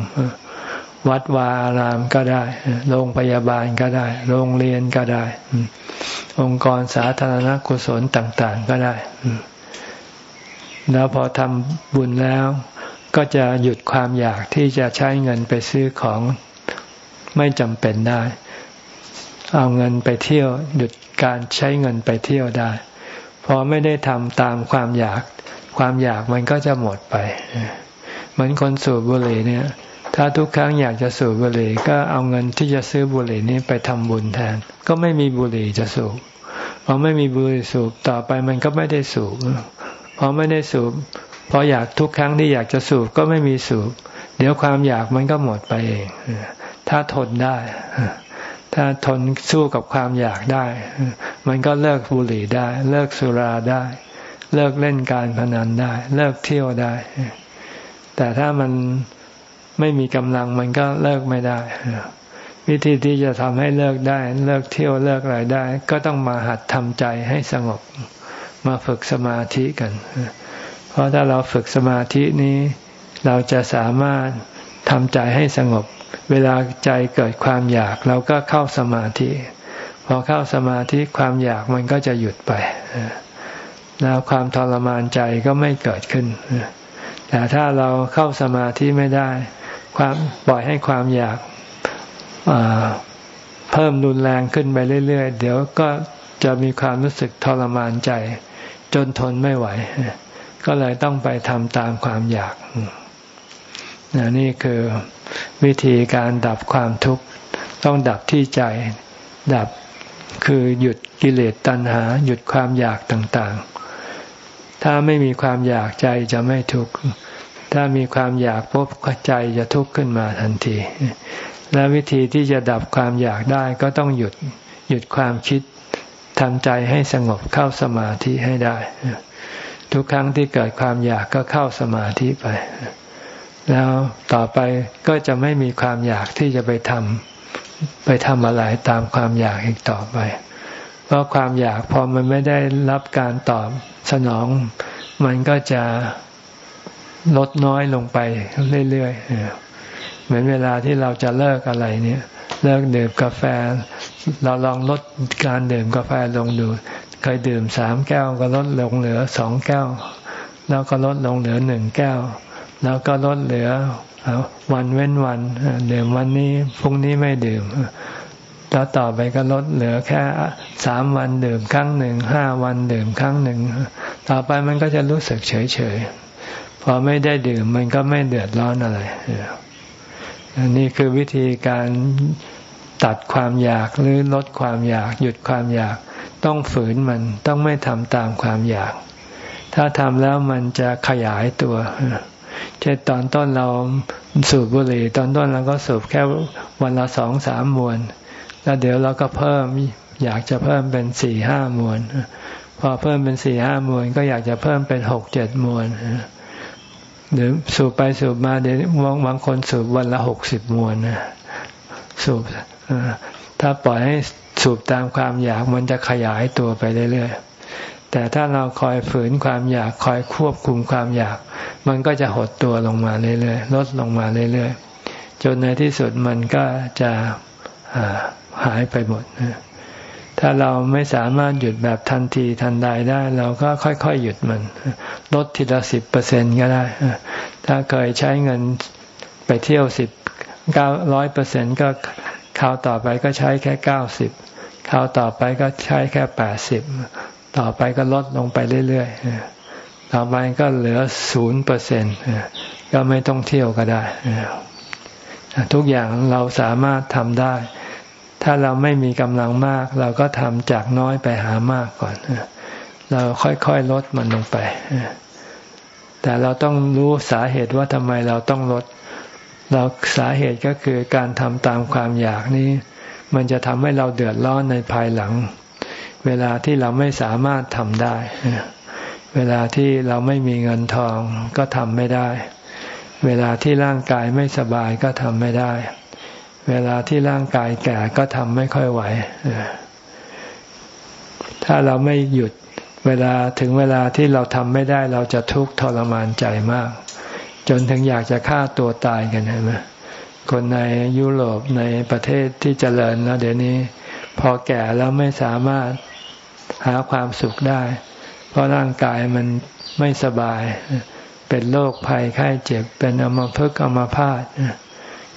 วัดวาอารามก็ได้ โรงพยาบาลก็ได้ โรงเรียนก็ได้ องค์กรสาธารณกุศลต่าง ๆ ก็ได้ แล้วพอทำบุญแล้วก็จะหยุดความอยากที่จะใช้เงินไปซื้อของไม่จำเป็นได้ เอาเงินไปเที่ยว หยุดการใช้เงินไปเที่ยวได้ พอไม่ได้ทำตามความอยาก ความอยากมันก็จะหมดไป เหมือนคนสูบบุหรี่เนี่ย ถ้าทุกครั้งอยากจะสูบบุหรี่ก็เอาเงินที่จะซื้อบุหรี่นี้ไปทำบุญแทน ก็ไม่มีบุหรี่จะสูบพอไม่มีบุหรี่สูบต่อไปมันก็ไม่ได้สูบพอไม่ได้สูบพออยากทุกครั้งที่อยากจะสูบก็ไม่มีสูบ เดี๋ยวความอยากมันก็หมดไปเอง ถ้าทนได้ ถ้าทนสู้กับความอยากได้ มันก็เลิกบุหรี่ได้ เลิกสุราได้ เลิกเล่นการพนันได้ เลิกเที่ยวได้ แต่ถ้ามันไม่มีกำลังมันก็เลิกไม่ได้ วิธีที่จะทำให้เลิกได้ เลิกเที่ยวเลิกอะไรได้ ก็ต้องมาหัดทำใจให้สงบ มาฝึกสมาธิกัน เพราะถ้าเราฝึกสมาธินี้ เราจะสามารถ ทำใจให้สงบ เวลาใจเกิดความอยากเราก็เข้าสมาธิพอเข้าสมาธิความอยากมันก็จะหยุดไปแล้วความทรมานใจก็ไม่เกิดขึ้นแต่ถ้าเราเข้าสมาธิไม่ได้ ความปล่อยให้ความอยากเพิ่มรุนแรงขึ้นไปเรื่อยๆ เดี๋ยวก็จะมีความรู้สึกทรมานใจ จนทนไม่ไหว ก็เลยต้องไปทำตามความอยาก นี่คือวิธีการดับความทุกข์ ต้องดับที่ใจ ดับคือหยุดกิเลสตัณหา หยุดความอยากต่างๆ ถ้าไม่มีความอยากใจจะไม่ทุกข์ ถ้ามีความอยากพบใจจะทุกข์ขึ้นมาทันที และวิธีที่จะดับความอยากได้ก็ต้องหยุดหยุดความคิดทำใจให้สงบเข้าสมาธิให้ได้ ทุกครั้งที่เกิดความอยากก็เข้าสมาธิไป แล้วต่อไปก็จะไม่มีความอยากที่จะไปทำไปทำอะไรตามความอยากอีกต่อไป เพราะความอยากพอมันไม่ได้รับการตอบสนอง มันก็จะลดน้อยลงไปเรื่อยๆเหมือนเวลาที่เราจะเลิกอะไรเนี่ย เลิกดื่มกาแฟ เราลองลดการดื่มกาแฟลงดูเคยดื่มสามแก้วก็ลดลงเหลือสองแก้ว แล้วก็ลดลงเหลือหนึ่งแก้ว แล้วก็ลดเหลือวันเว้นวันดื่มวันนี้พรุ่งนี้ไม่ดื่มแล้วต่อไปก็ลดเหลือแค่สามวันดื่มครั้งหนึ่งห้าวันดื่มครั้งหนึ่งต่อไปมันก็จะรู้สึกเฉยเฉยพอไม่ได้ดื่มมันก็ไม่เดือดร้อนอะไรอันนี้คือวิธีการตัดความอยากหรือลดความอยาก หยุดความอยาก ต้องฝืนมันต้องไม่ทำตามความอยาก ถ้าทำแล้วมันจะขยายตัว เช่นตอนต้นเราสูบบุหรี่ ตอนต้นเราก็สูบแค่วันละสองสามมวน แล้วเดี๋ยวเราก็เพิ่มอยากจะเพิ่มเป็นสี่ห้ามวน พอเพิ่มเป็นสี่ห้ามวน ก็อยากจะเพิ่มเป็นหกเจ็ดมวนหรือสูบไปสูบมาเดี๋ยวบางคนสูบวันละหกสิบมวนสูบถ้าปล่อยให้สูบตามความอยากมันจะขยายตัวไปเรื่อยๆ แต่ถ้าเราคอยฝืนความอยากคอยควบคุมความอยาก มันก็จะหดตัวลงมาเรื่อยๆลดลงมาเรื่อยๆจนในที่สุดมันก็จะหายไปหมดถ้าเราไม่สามารถหยุดแบบทันทีทันใดได้ เราก็ค่อยๆหยุดมัน ลดทีละสิบเปอร์เซ็นก็ได้ ถ้าเคยใช้เงินไปเที่ยวสิบเก้าร้อยเปอร์เซ็นก็คราวต่อไปก็ใช้แค่เก้าสิบคราวต่อไปก็ใช้แค่แปดสิบ ต่อไปก็ลดลงไปเรื่อยๆต่อไปก็เหลือศูนย์เปอร์เซ็นก็ไม่ต้องเที่ยวก็ได้ทุกอย่างเราสามารถทำได้ ถ้าเราไม่มีกำลังมาก เราก็ทำจากน้อยไปหามากก่อน เราค่อยๆลดมันลงไป แต่เราต้องรู้สาเหตุว่าทำไมเราต้องลด เราสาเหตุก็คือการทำตามความอยากนี้ มันจะทำให้เราเดือดร้อนในภายหลัง เวลาที่เราไม่สามารถทำได้ เวลาที่เราไม่มีเงินทองก็ทำไม่ได้ เวลาที่ร่างกายไม่สบายก็ทำไม่ได้ เวลาที่ร่างกายแก่ก็ทำไม่ค่อยไหว ถ้าเราไม่หยุดเวลาถึงเวลาที่เราทำไม่ได้เราจะทุกข์ทรมานใจมาก จนถึงอยากจะฆ่าตัวตายกันใช่ไหมคนในยุโรปในประเทศที่เจริญแล้วเดี๋ยวนี้ พอแก่แล้วไม่สามารถ หาความสุขได้ เพราะร่างกายมันไม่สบาย เป็นโรคภัยไข้เจ็บ เป็นอมภพอมพาต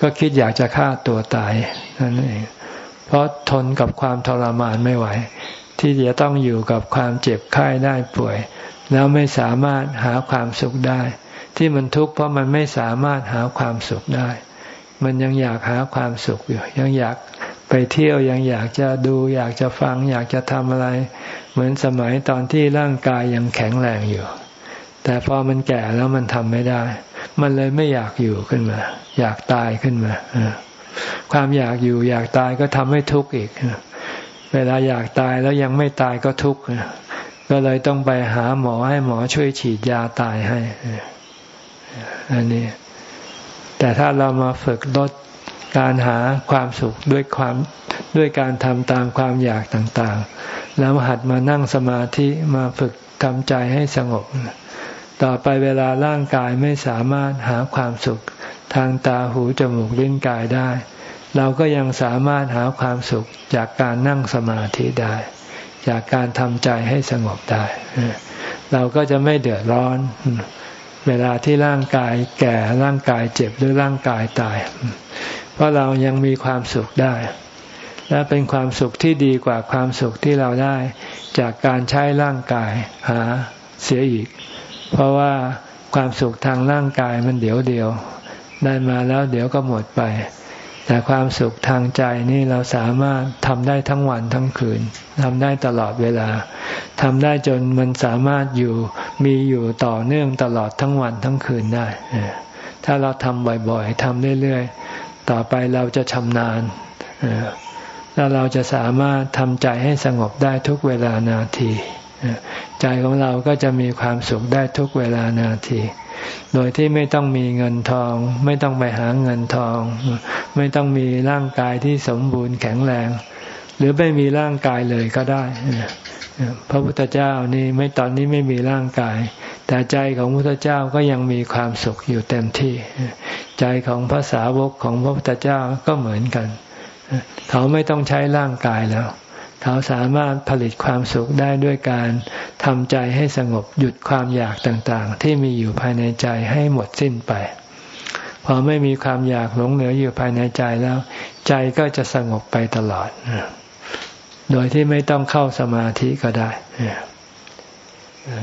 ก็คิดอยากจะฆ่าตัวตายนั่นเอง เพราะทนกับความทรมานไม่ไหว ที่จะต้องอยู่กับความเจ็บไข้ได้ป่วย แล้วไม่สามารถหาความสุขได้ ที่มันทุกข์เพราะมันไม่สามารถหาความสุขได้ มันยังอยากหาความสุขอยู่ ยังอยาก ไปเที่ยวยังอยากจะดูอยากจะฟัง อยากจะทำอะไร เหมือนสมัยตอนที่ร่างกายยังแข็งแรงอยู่ แต่พอมันแก่แล้วมันทำไม่ได้ มันเลยไม่อยากอยู่ขึ้นมา อยากตายขึ้นมาความอยากอยู่อยากตายก็ทำให้ทุกข์อีก เวลาอยากตายแล้วยังไม่ตายก็ทุกข์ก็เลยต้องไปหาหมอให้หมอช่วยฉีดยาตายให้ อันนี้ แต่ถ้าเรามาฝึกลด การหาความสุขด้วยความด้วยการทำตามความอยากต่างๆ แล้วหัดมานั่งสมาธิมาฝึกทำใจให้สงบ ต่อไปเวลาร่างกายไม่สามารถหาความสุข ทางตาหูจมูกลิ้นกายได้ เราก็ยังสามารถหาความสุขจากการนั่งสมาธิได้ จากการทำใจให้สงบได้ เราก็จะไม่เดือดร้อน เวลาที่ร่างกายแก่ร่างกายเจ็บหรือร่างกายตาย เพราเรายังมีความสุขได้ และเป็นความสุขที่ดีกว่าความสุขที่เราได้จากการใช้ร่างกายหาเสียอีก เพราะว่าความสุขทางร่างกายมันเดี๋ยวเดียว ได้มาแล้วเดี๋ยวก็หมดไป แต่ความสุขทางใจนี่เราสามารถทำได้ทั้งวันทั้งคืนทำได้ตลอดเวลาทำได้จนมันสามารถอยู่มีอยู่ต่อเนื่องตลอดทั้งวันทั้งคืนได้ ถ้าเราทำบ่อยๆทำเรื่อยๆ ต่อไปเราจะชำนาญแล้วเราจะสามารถทำใจให้สงบได้ทุกเวลานาที ใจของเราก็จะมีความสุขได้ทุกเวลานาที โดยที่ไม่ต้องมีเงินทอง ไม่ต้องไปหาเงินทอง ไม่ต้องมีร่างกายที่สมบูรณ์แข็งแรง หรือไม่มีร่างกายเลยก็ได้พระพุทธเจ้านี่ไม่ตอนนี้ไม่มีร่างกาย แต่ใจของพระพุทธเจ้าก็ยังมีความสุขอยู่เต็มที่ ใจของพระสาวกของพระพุทธเจ้าก็เหมือนกัน เขาไม่ต้องใช้ร่างกายแล้ว เขาสามารถผลิตความสุขได้ด้วยการทำใจให้สงบหยุดความอยากต่างๆ ที่มีอยู่ภายในใจให้หมดสิ้นไป พอไม่มีความอยากหลงเหลืออยู่ภายในใจแล้ว ใจก็จะสงบไปตลอด โดยที่ไม่ต้องเข้าสมาธิก็ได้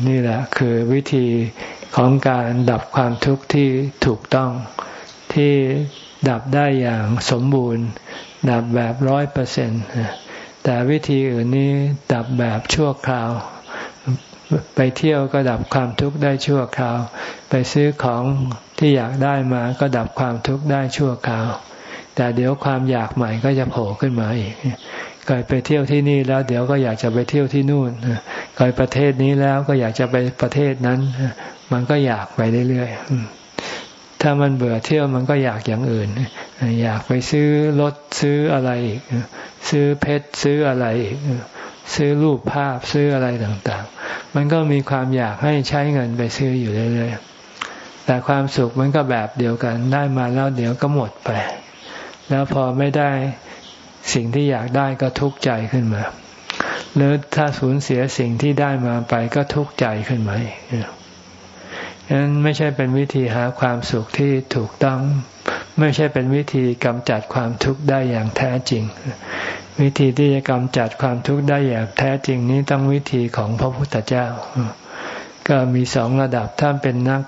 นี่แหละคือวิธีของการดับความทุกข์ที่ถูกต้องที่ดับได้อย่างสมบูรณ์ ดับแบบร้อยเปอร์เซ็นต์แต่วิธีอื่นนี้ดับแบบชั่วคราว ไปเที่ยวก็ดับความทุกข์ได้ชั่วคราว ไปซื้อของที่อยากได้มาก็ดับความทุกข์ได้ชั่วคราว แต่เดี๋ยวความอยากใหม่ก็จะโผล่ขึ้นมาอีก เคยไปเที่ยวที่นี่แล้ว เดี๋ยวก็อยากจะไปเที่ยวที่นู่นเคยประเทศนี้แล้วก็อยากจะไปประเทศนั้น มันก็อยากไปเรื่อยๆถ้ามันเบื่อเที่ยวมันก็อยากอย่างอื่น อยากไปซื้อรถซื้ออะไรอีกซื้อเพชรซื้ออะไรซื้อรูปภาพซื้ออะไรต่างๆ มันก็มีความอยากให้ใช้เงินไปซื้ออยู่เรื่อยๆ แต่ความสุขมันก็แบบเดียวกันได้มาแล้วเดี๋ยวก็หมดไป แล้วพอไม่ได้ สิ่งที่อยากได้ก็ทุกข์ใจขึ้นมา หรือถ้าสูญเสียสิ่งที่ได้มาไปก็ทุกข์ใจขึ้นมาอีกฉะนั้นไม่ใช่เป็นวิธีหาความสุขที่ถูกต้อง ไม่ใช่เป็นวิธีกำจัดความทุกข์ได้อย่างแท้จริง วิธีที่จะกำจัดความทุกข์ได้อย่างแท้จริงนี้ต้องวิธีของพระพุทธเจ้า ก็มีสองระดับถ้าเป็นนัก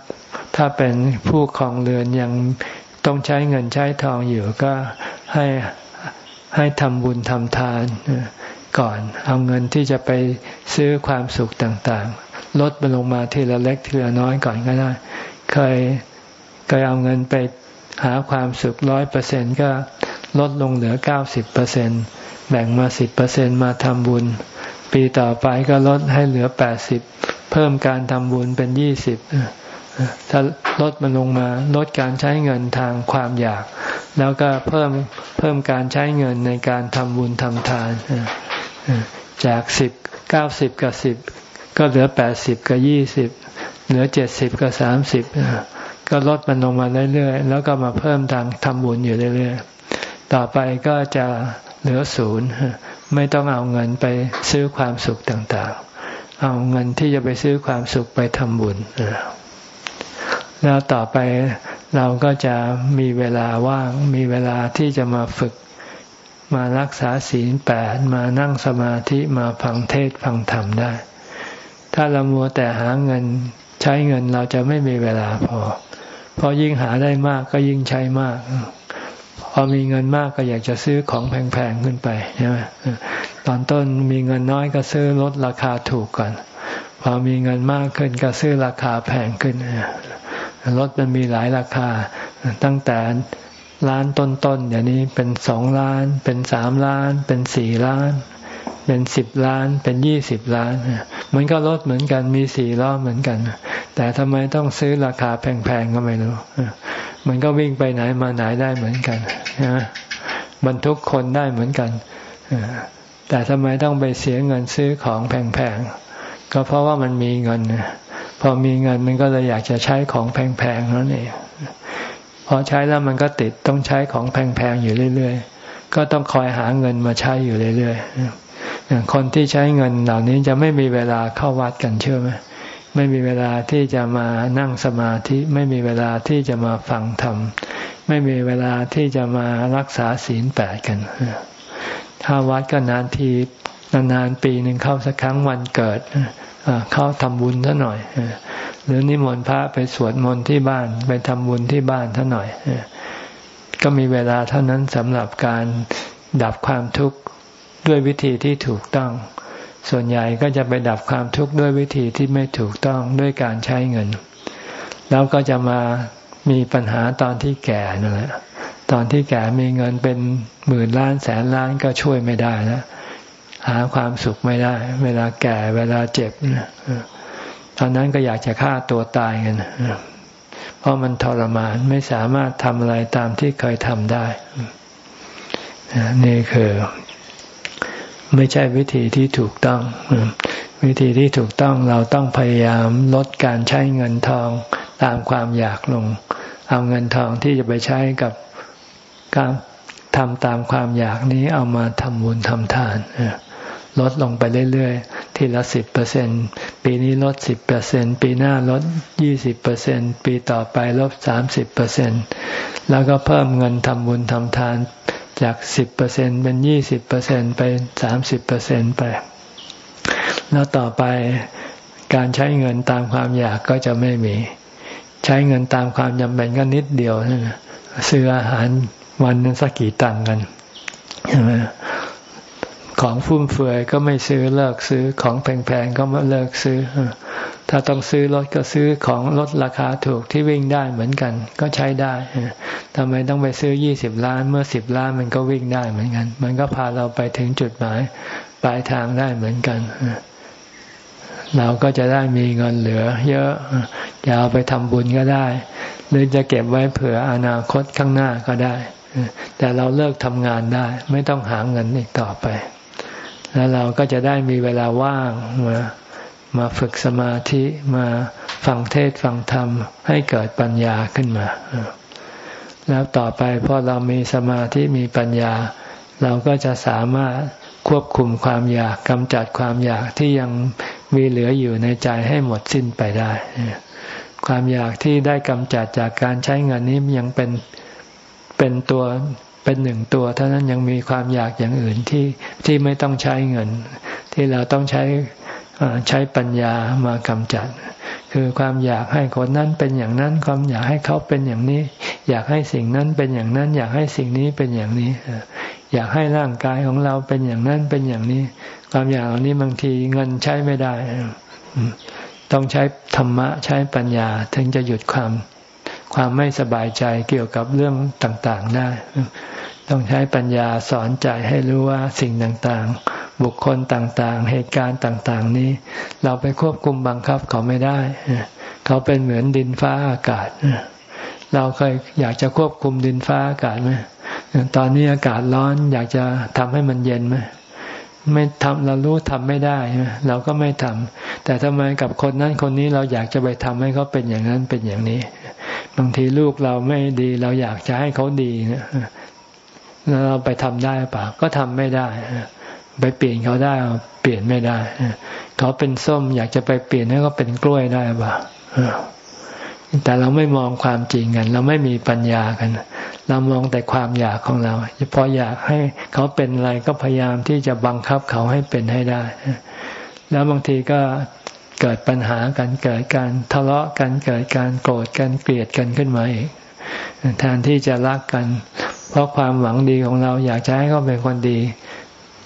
ถ้าเป็นผู้ครองเรือนยังต้องใช้เงินใช้ทองอยู่ก็ให้ ให้ทำบุญทำทานก่อน เอาเงินที่จะไปซื้อความสุขต่างๆ ลดไปลงมาทีละเล็กทีละน้อยก่อนก็ได้ เคยเคยเอาเงินไปหาความสุขร้อยเปอร์เซ็นก็ลดลงเหลือเก้าสิบเปอร์เซ็นต์แบ่งมาสิบเปอร์เซ็นมาทำบุญ ปีต่อไปก็ลดให้เหลือแปดสิบเพิ่มการทำบุญเป็นยี่สิบ ถ้าลดมันลงมาลดการใช้เงินทางความอยาก แล้วก็เพิ่มเพิ่มการใช้เงินในการทำบุญทำทานจากสิบเก้าสิบกับสิบก็เหลือแปดสิบกับยี่สิบเหลือเจ็ดสิบกับสามสิบก็ลดมันลงมาเรื่อยๆแล้วก็มาเพิ่มทางทำบุญอยู่เรื่อยๆต่อไปก็จะเหลือศูนย์ไม่ต้องเอาเงินไปซื้อความสุขต่างๆ เอาเงินที่จะไปซื้อความสุขไปทำบุญ แล้วต่อไปเราก็จะมีเวลาว่างมีเวลาที่จะมาฝึก มารักษาศีลแปดมานั่งสมาธิมาฟังเทศฟังธรรมได้ ถ้าเรามัวแต่หาเงินใช้เงินเราจะไม่มีเวลาพอพอยิ่งหาได้มากก็ยิ่งใช้มาก พอมีเงินมากก็อยากจะซื้อของแพงๆขึ้นไปใช่ไหมตอนต้นมีเงินน้อยก็ซื้อลดราคาถูกก่อน พอมีเงินมากขึ้นก็ซื้อราคาแพงขึ้น รถมันมีหลายราคา ตั้งแต่ล้านต้นๆเดี๋ยวนี้เป็นสองล้าน เป็นสามล้าน เป็นสี่ล้าน เป็นสิบล้าน เป็นยี่สิบล้านมันก็รถเหมือนกันมีสี่ล้อเหมือนกัน แต่ทำไมต้องซื้อราคาแพงๆก็ไม่รู้มันก็วิ่งไปไหนมาไหนได้เหมือนกันนะบรรทุกคนได้เหมือนกันแต่ทำไมต้องไปเสียเงินซื้อของแพงๆก็เพราะว่ามันมีเงิน พอมีเงินมันก็เลยอยากจะใช้ของแพงๆนั่นเองพอใช้แล้วมันก็ติดต้องใช้ของแพงๆอยู่เรื่อยๆ ก็ต้องคอยหาเงินมาใช้อยู่เรื่อยๆคนที่ใช้เงินเหล่านี้จะไม่มีเวลาเข้าวัดกันเชื่อไหมไม่มีเวลาที่จะมานั่งสมาธิ ไม่มีเวลาที่จะมาฟังธรรม ไม่มีเวลาที่จะมารักษาศีลแปดกัน ถ้าวัดก็นานทีนานๆปีหนึ่งเข้าสักครั้งวันเกิด เข้าทำบุญซะหน่อยหรือนิมนต์พระไปสวดมนต์ที่บ้าน ไปทำบุญที่บ้านท่าหน่อยก็มีเวลาเท่านั้นสำหรับการดับความทุกข์ด้วยวิธีที่ถูกต้อง ส่วนใหญ่ก็จะไปดับความทุกข์ด้วยวิธีที่ไม่ถูกต้องด้วยการใช้เงิน แล้วก็จะมามีปัญหาตอนที่แก่นั่นแหละตอนที่แก่มีเงินเป็นหมื่นล้านแสนล้านก็ช่วยไม่ได้นะ หาความสุขไม่ได้ เวลาแก่เวลาเจ็บตอนนั้นก็อยากจะฆ่าตัวตายกันเพราะมันทรมานไม่สามารถทำอะไรตามที่เคยทำได้ นี่คือไม่ใช่วิธีที่ถูกต้อง วิธีที่ถูกต้องเราต้องพยายามลดการใช้เงินทองตามความอยากลง เอาเงินทองที่จะไปใช้กับการทำตามความอยากนี้เอามาทำบุญทำทาน ลดลงไปเรื่อยๆ ทีละสิบเปอร์เซ็นปีนี้ลดสิบเปอร์เซ็นปีหน้าลดยี่สิบเปอร์เซ็นปีต่อไปลดสามสิบเปอร์เซ็นแล้วก็เพิ่มเงินทำบุญทำทานจากสิบเปอร์เซ็นเป็นยี่สิบเปอร์เซ็นไปสามสิบเปอร์เซ็นไป แล้วต่อไปการใช้เงินตามความอยากก็จะไม่มี ใช้เงินตามความจำเป็นก็นิดเดียวนะซื้ออาหารวันนึงสักกี่ตังกันใช่ไหม ของฟุ่มเฟือยก็ไม่ซื้อเลิกซื้อของแพงๆก็ไม่เลิกซื้อ ถ้าต้องซื้อรถก็ซื้อของลดราคาถูกที่วิ่งได้เหมือนกัน ก็ใช้ได้ทำไมต้องไปซื้อยี่สิบล้านเมื่อสิบล้านมันก็วิ่งได้เหมือนกัน มันก็พาเราไปถึงจุดหมายปลายทางได้เหมือนกันเราก็จะได้มีเงินเหลือ เยอะจะเอาไปทำบุญก็ได้ หรือจะเก็บไว้เผื่ออนาคตข้างหน้าก็ได้แต่เราเลิกทำงานได้ ไม่ต้องหาเงินอีกต่อไป แล้วเราก็จะได้มีเวลาว่างมามาฝึกสมาธิมาฟังเทศฟังธรรม ให้เกิดปัญญาขึ้นมา แล้วต่อไปพอเรามีสมาธิมีปัญญา เราก็จะสามารถควบคุมความอยากกำจัดความอยากที่ยังมีเหลืออยู่ในใจให้หมดสิ้นไปได้ ความอยากที่ได้กำจัดจากการใช้เงินนี้ยังเป็นเป็นตัว เป็นหนึ่งตัว เท่านั้นยังมีความอยากอย่างอื่นที่ที่ไม่ต้องใช้เงิน ที่เราต้องใช้ใช้ปัญญามากำจัด คือความอยากให้คนนั้นเป็นอย่างนั้น ความอยากให้เขาเป็นอย่างนี้ อยากให้สิ่งนั้นเป็นอย่างนั้น อยากให้สิ่งนี้เป็นอย่างนี้ อยากให้ร่างกายของเราเป็นอย่างนั้นเป็นอย่างนี้ ความอยากเหล่านี้บางทีเงินใช้ไม่ได้ต้องใช้ธรรมะใช้ปัญญา ถึงจะหยุดความความไม่สบายใจเกี่ยวกับเรื่องต่าง ๆ ได้ ต้องใช้ปัญญาสอนใจให้รู้ว่าสิ่งต่างๆ บุคคลต่างๆ เหตุการณ์ต่างๆ นี้ เราไปควบคุมบังคับเขาไม่ได้ เขาเป็นเหมือนดินฟ้าอากาศ เราเคยอยากจะควบคุมดินฟ้าอากาศไหมตอนนี้อากาศร้อนอยากจะทำให้มันเย็นไหมไม่ทำเรารู้ทำไม่ได้ เราก็ไม่ทำแต่ทำไมกับคนนั้นคนนี้เราอยากจะไปทำให้เขาเป็นอย่างนั้นเป็นอย่างนี้ บางทีลูกเราไม่ดี เราอยากจะให้เขาดีนะ แล้วเราไปทำได้ปะก็ทำไม่ได้ไปเปลี่ยนเขาได้เปลี่ยนไม่ได้เขาเป็นส้มอยากจะไปเปลี่ยนให้เขาเป็นกล้วยได้ปะแต่เราไม่มองความจริงกัน เราไม่มีปัญญากัน เรามองแต่ความอยากของเราพออยากให้เขาเป็นอะไรก็พยายามที่จะบังคับเขาให้เป็นให้ได้ แล้วบางทีก็เกิดปัญหากันเกิดการทะเลาะกันเกิดการโกรธกันเกลียดกันขึ้นมาอีกแทนที่จะรักกัน เพราะความหวังดีของเราอยากจะให้เขาเป็นคนดี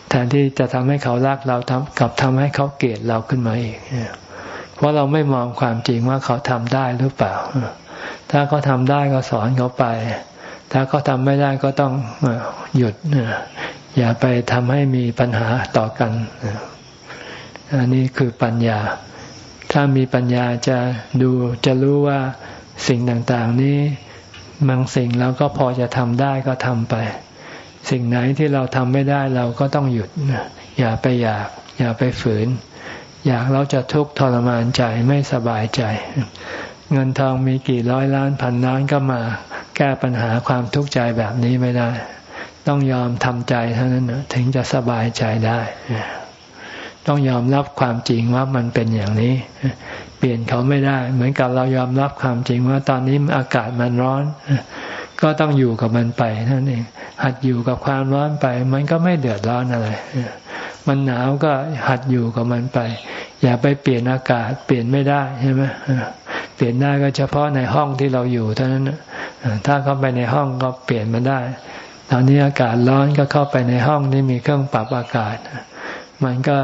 แทนที่จะทำให้เขารักเราทำกับทำให้เขาเกลียดเราขึ้นมาอีกเพราะเราไม่มองความจริงว่าเขาทำได้หรือเปล่า ถ้าเขาทำได้ก็สอนเขาไป ถ้าเขาทำไม่ได้ก็ต้องหยุดอย่าไปทำให้มีปัญหาต่อกันอันนี้คือปัญญา ถ้ามีปัญญาจะดูจะรู้ว่าสิ่งต่างๆนี้ บางสิ่งเราก็พอจะทำได้ก็ทำไป สิ่งไหนที่เราทำไม่ได้เราก็ต้องหยุด อย่าไปอยาก อย่าไปฝืน อยากเราจะทุกข์ทรมานใจไม่สบายใจ เงินทองมีกี่ร้อยล้านพันล้านก็มา แก้ปัญหาความทุกข์ใจแบบนี้ไม่ได้ ต้องยอมทำใจเท่านั้นถึงจะสบายใจได้ต้องยอมรับความจริงว่ามันเป็นอย่างนี้ ปลี่ยนเขาไม่ได้ เหมือนกับเรายอมรับความจริงว่าตอนนี้อากาศมันร้อน ก็ต้องอยู่กับมันไปนั่นเอง หัดอยู่กับความร้อนไป มันก็ไม่เดือดร้อนอะไร มันหนาวก็หัดอยู่กับมันไป อย่าไปเปลี่ยนอากาศ เปลี่ยนไม่ได้ใช่ไหมเปลี่ยนได้ก็เฉพาะในห้องที่เราอยู่เท่านั้นถ้าเข้าไปในห้องก็เปลี่ยนมันได้ ตอนนี้อากาศร้อนก็เข้าไปในห้องที่มีเครื่องปรับอากาศ มันก็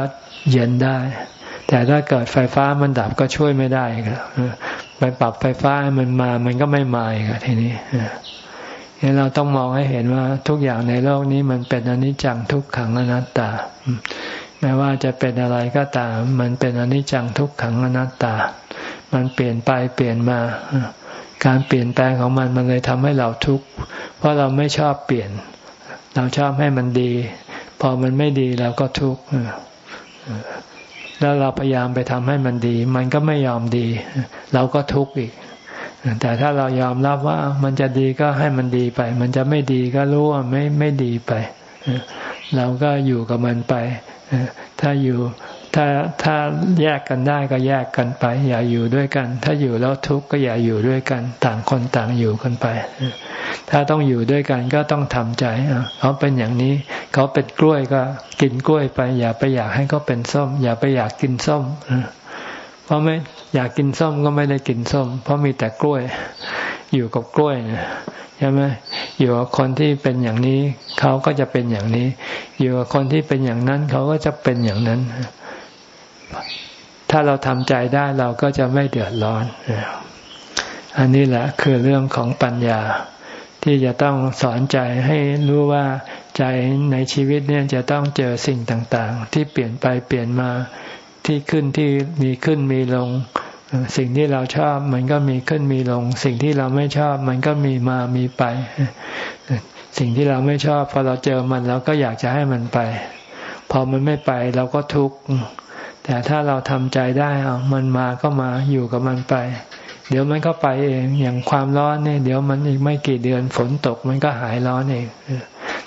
เย็นได้ แต่ถ้าเกิดไฟฟ้ามันดับก็ช่วยไม่ได้ครับไปปรับไฟฟ้ามันมา มันก็ไม่มาอีกทีนี้เเราต้องมองให้เห็นว่าทุกอย่างในโลกนี้มันเป็นอนิจจังทุกขังอนัตตา ไม่ว่าจะเป็นอะไรก็ตาม มันเป็นอนิจจังทุกขังอนัตตา มันเปลี่ยนไปเปลี่ยนมา การเปลี่ยนแปลงของมันมันเลยทำให้เราทุกข์ เพราะเราไม่ชอบเปลี่ยน เราชอบให้มันดี พอมันไม่ดีเราก็ทุกข์ แล้วเราพยายามไปทำให้มันดี มันก็ไม่ยอมดี เราก็ทุกข์อีก แต่ถ้าเรายอมรับว่ามันจะดีก็ให้มันดีไป มันจะไม่ดีก็รู้ว่าไม่ไม่ดีไป เราก็อยู่กับมันไป ถ้าอยู่ ถ้าถ้าแยกกันได้ก็แยกกันไป อย่าอยู่ด้วยกัน ถ้าอยู่แล้วทุกข์ก็อย่าอยู่ด้วยกัน ต่างคนต่างอยู่กันไป ถ้าต้องอยู่ด้วยกันก็ต้องทำใจเขาเป็นอย่างนี้ เขาเป็นกล้วยก็กินกล้วยไป อย่าไปอยากให้เขาเป็นส้ม อย่าไปอยากกินส้มเพราะไม่อยากกินส้มก็ไม่ได้กินส้ม เพราะมีแต่กล้วย อยู่กับกล้วยนะใช่ไหมอยู่กับคนที่เป็นอย่างนี้ เขาก็จะเป็นอย่างนี้ อยู่กับคนที่เป็นอย่างนั้น เขาก็จะเป็นอย่างนั้น ถ้าเราทำใจได้เราก็จะไม่เดือดร้อน อันนี้แหละคือเรื่องของปัญญา ที่จะต้องสอนใจให้รู้ว่าใจในชีวิตเนี่ยจะต้องเจอสิ่งต่างๆ ที่เปลี่ยนไปเปลี่ยนมาที่ขึ้นที่มีขึ้นมีลง สิ่งที่เราชอบมันก็มีขึ้นมีลง สิ่งที่เราไม่ชอบมันก็มีมามีไป สิ่งที่เราไม่ชอบพอเราเจอมันเราก็อยากจะให้มันไป พอมันไม่ไปเราก็ทุกข์ แต่ถ้าเราทำใจได้เอามันมาก็มาอยู่กับมันไป เดี๋ยวมันก็ไปเองอย่างความร้อนเนี่ย เดี๋ยวมันอีกไม่กี่เดือนฝนตกมันก็หายร้อนเอง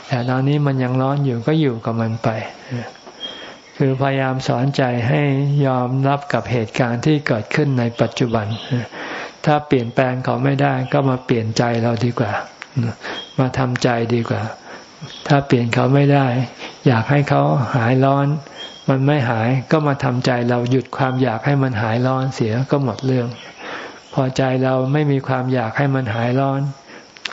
แต่ตอนนี้มันยังร้อนอยู่ก็อยู่กับมันไปคือพยายามสอนใจให้ยอมรับกับเหตุการณ์ที่เกิดขึ้นในปัจจุบัน ถ้าเปลี่ยนแปลงเขาไม่ได้ก็มาเปลี่ยนใจเราดีกว่า มาทำใจดีกว่า ถ้าเปลี่ยนเขาไม่ได้ อยากให้เขาหายร้อน มันไม่หายก็มาทำใจเราหยุดความอยากให้มันหายร้อนเสียก็หมดเรื่อง พอใจเราไม่มีความอยากให้มันหายร้อน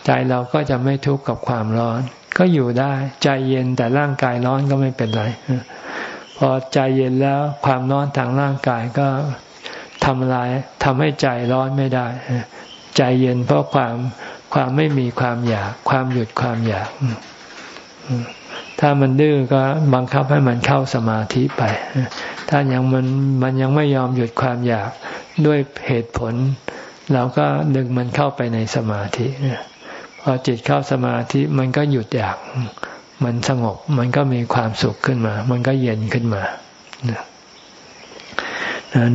ใจเราก็จะไม่ทุกข์กับความร้อน ก็อยู่ได้ใจเย็นแต่ร่างกายร้อนก็ไม่เป็นไร พอใจเย็นแล้วความร้อนทางร่างกายก็ทำลายทำให้ใจร้อนไม่ได้ ใจเย็นเพราะความความไม่มีความอยาก ความหยุดความอยาก ถ้ามันดื้อก็บังคับให้มันเข้าสมาธิไป ถ้ายังมันมันยังไม่ยอมหยุดความอยากด้วยเหตุผล เราก็ดึงมันเข้าไปในสมาธิพอจิตเข้าสมาธิมันก็หยุดอยาก มันสงบ มันก็มีความสุขขึ้นมา มันก็เย็นขึ้นมา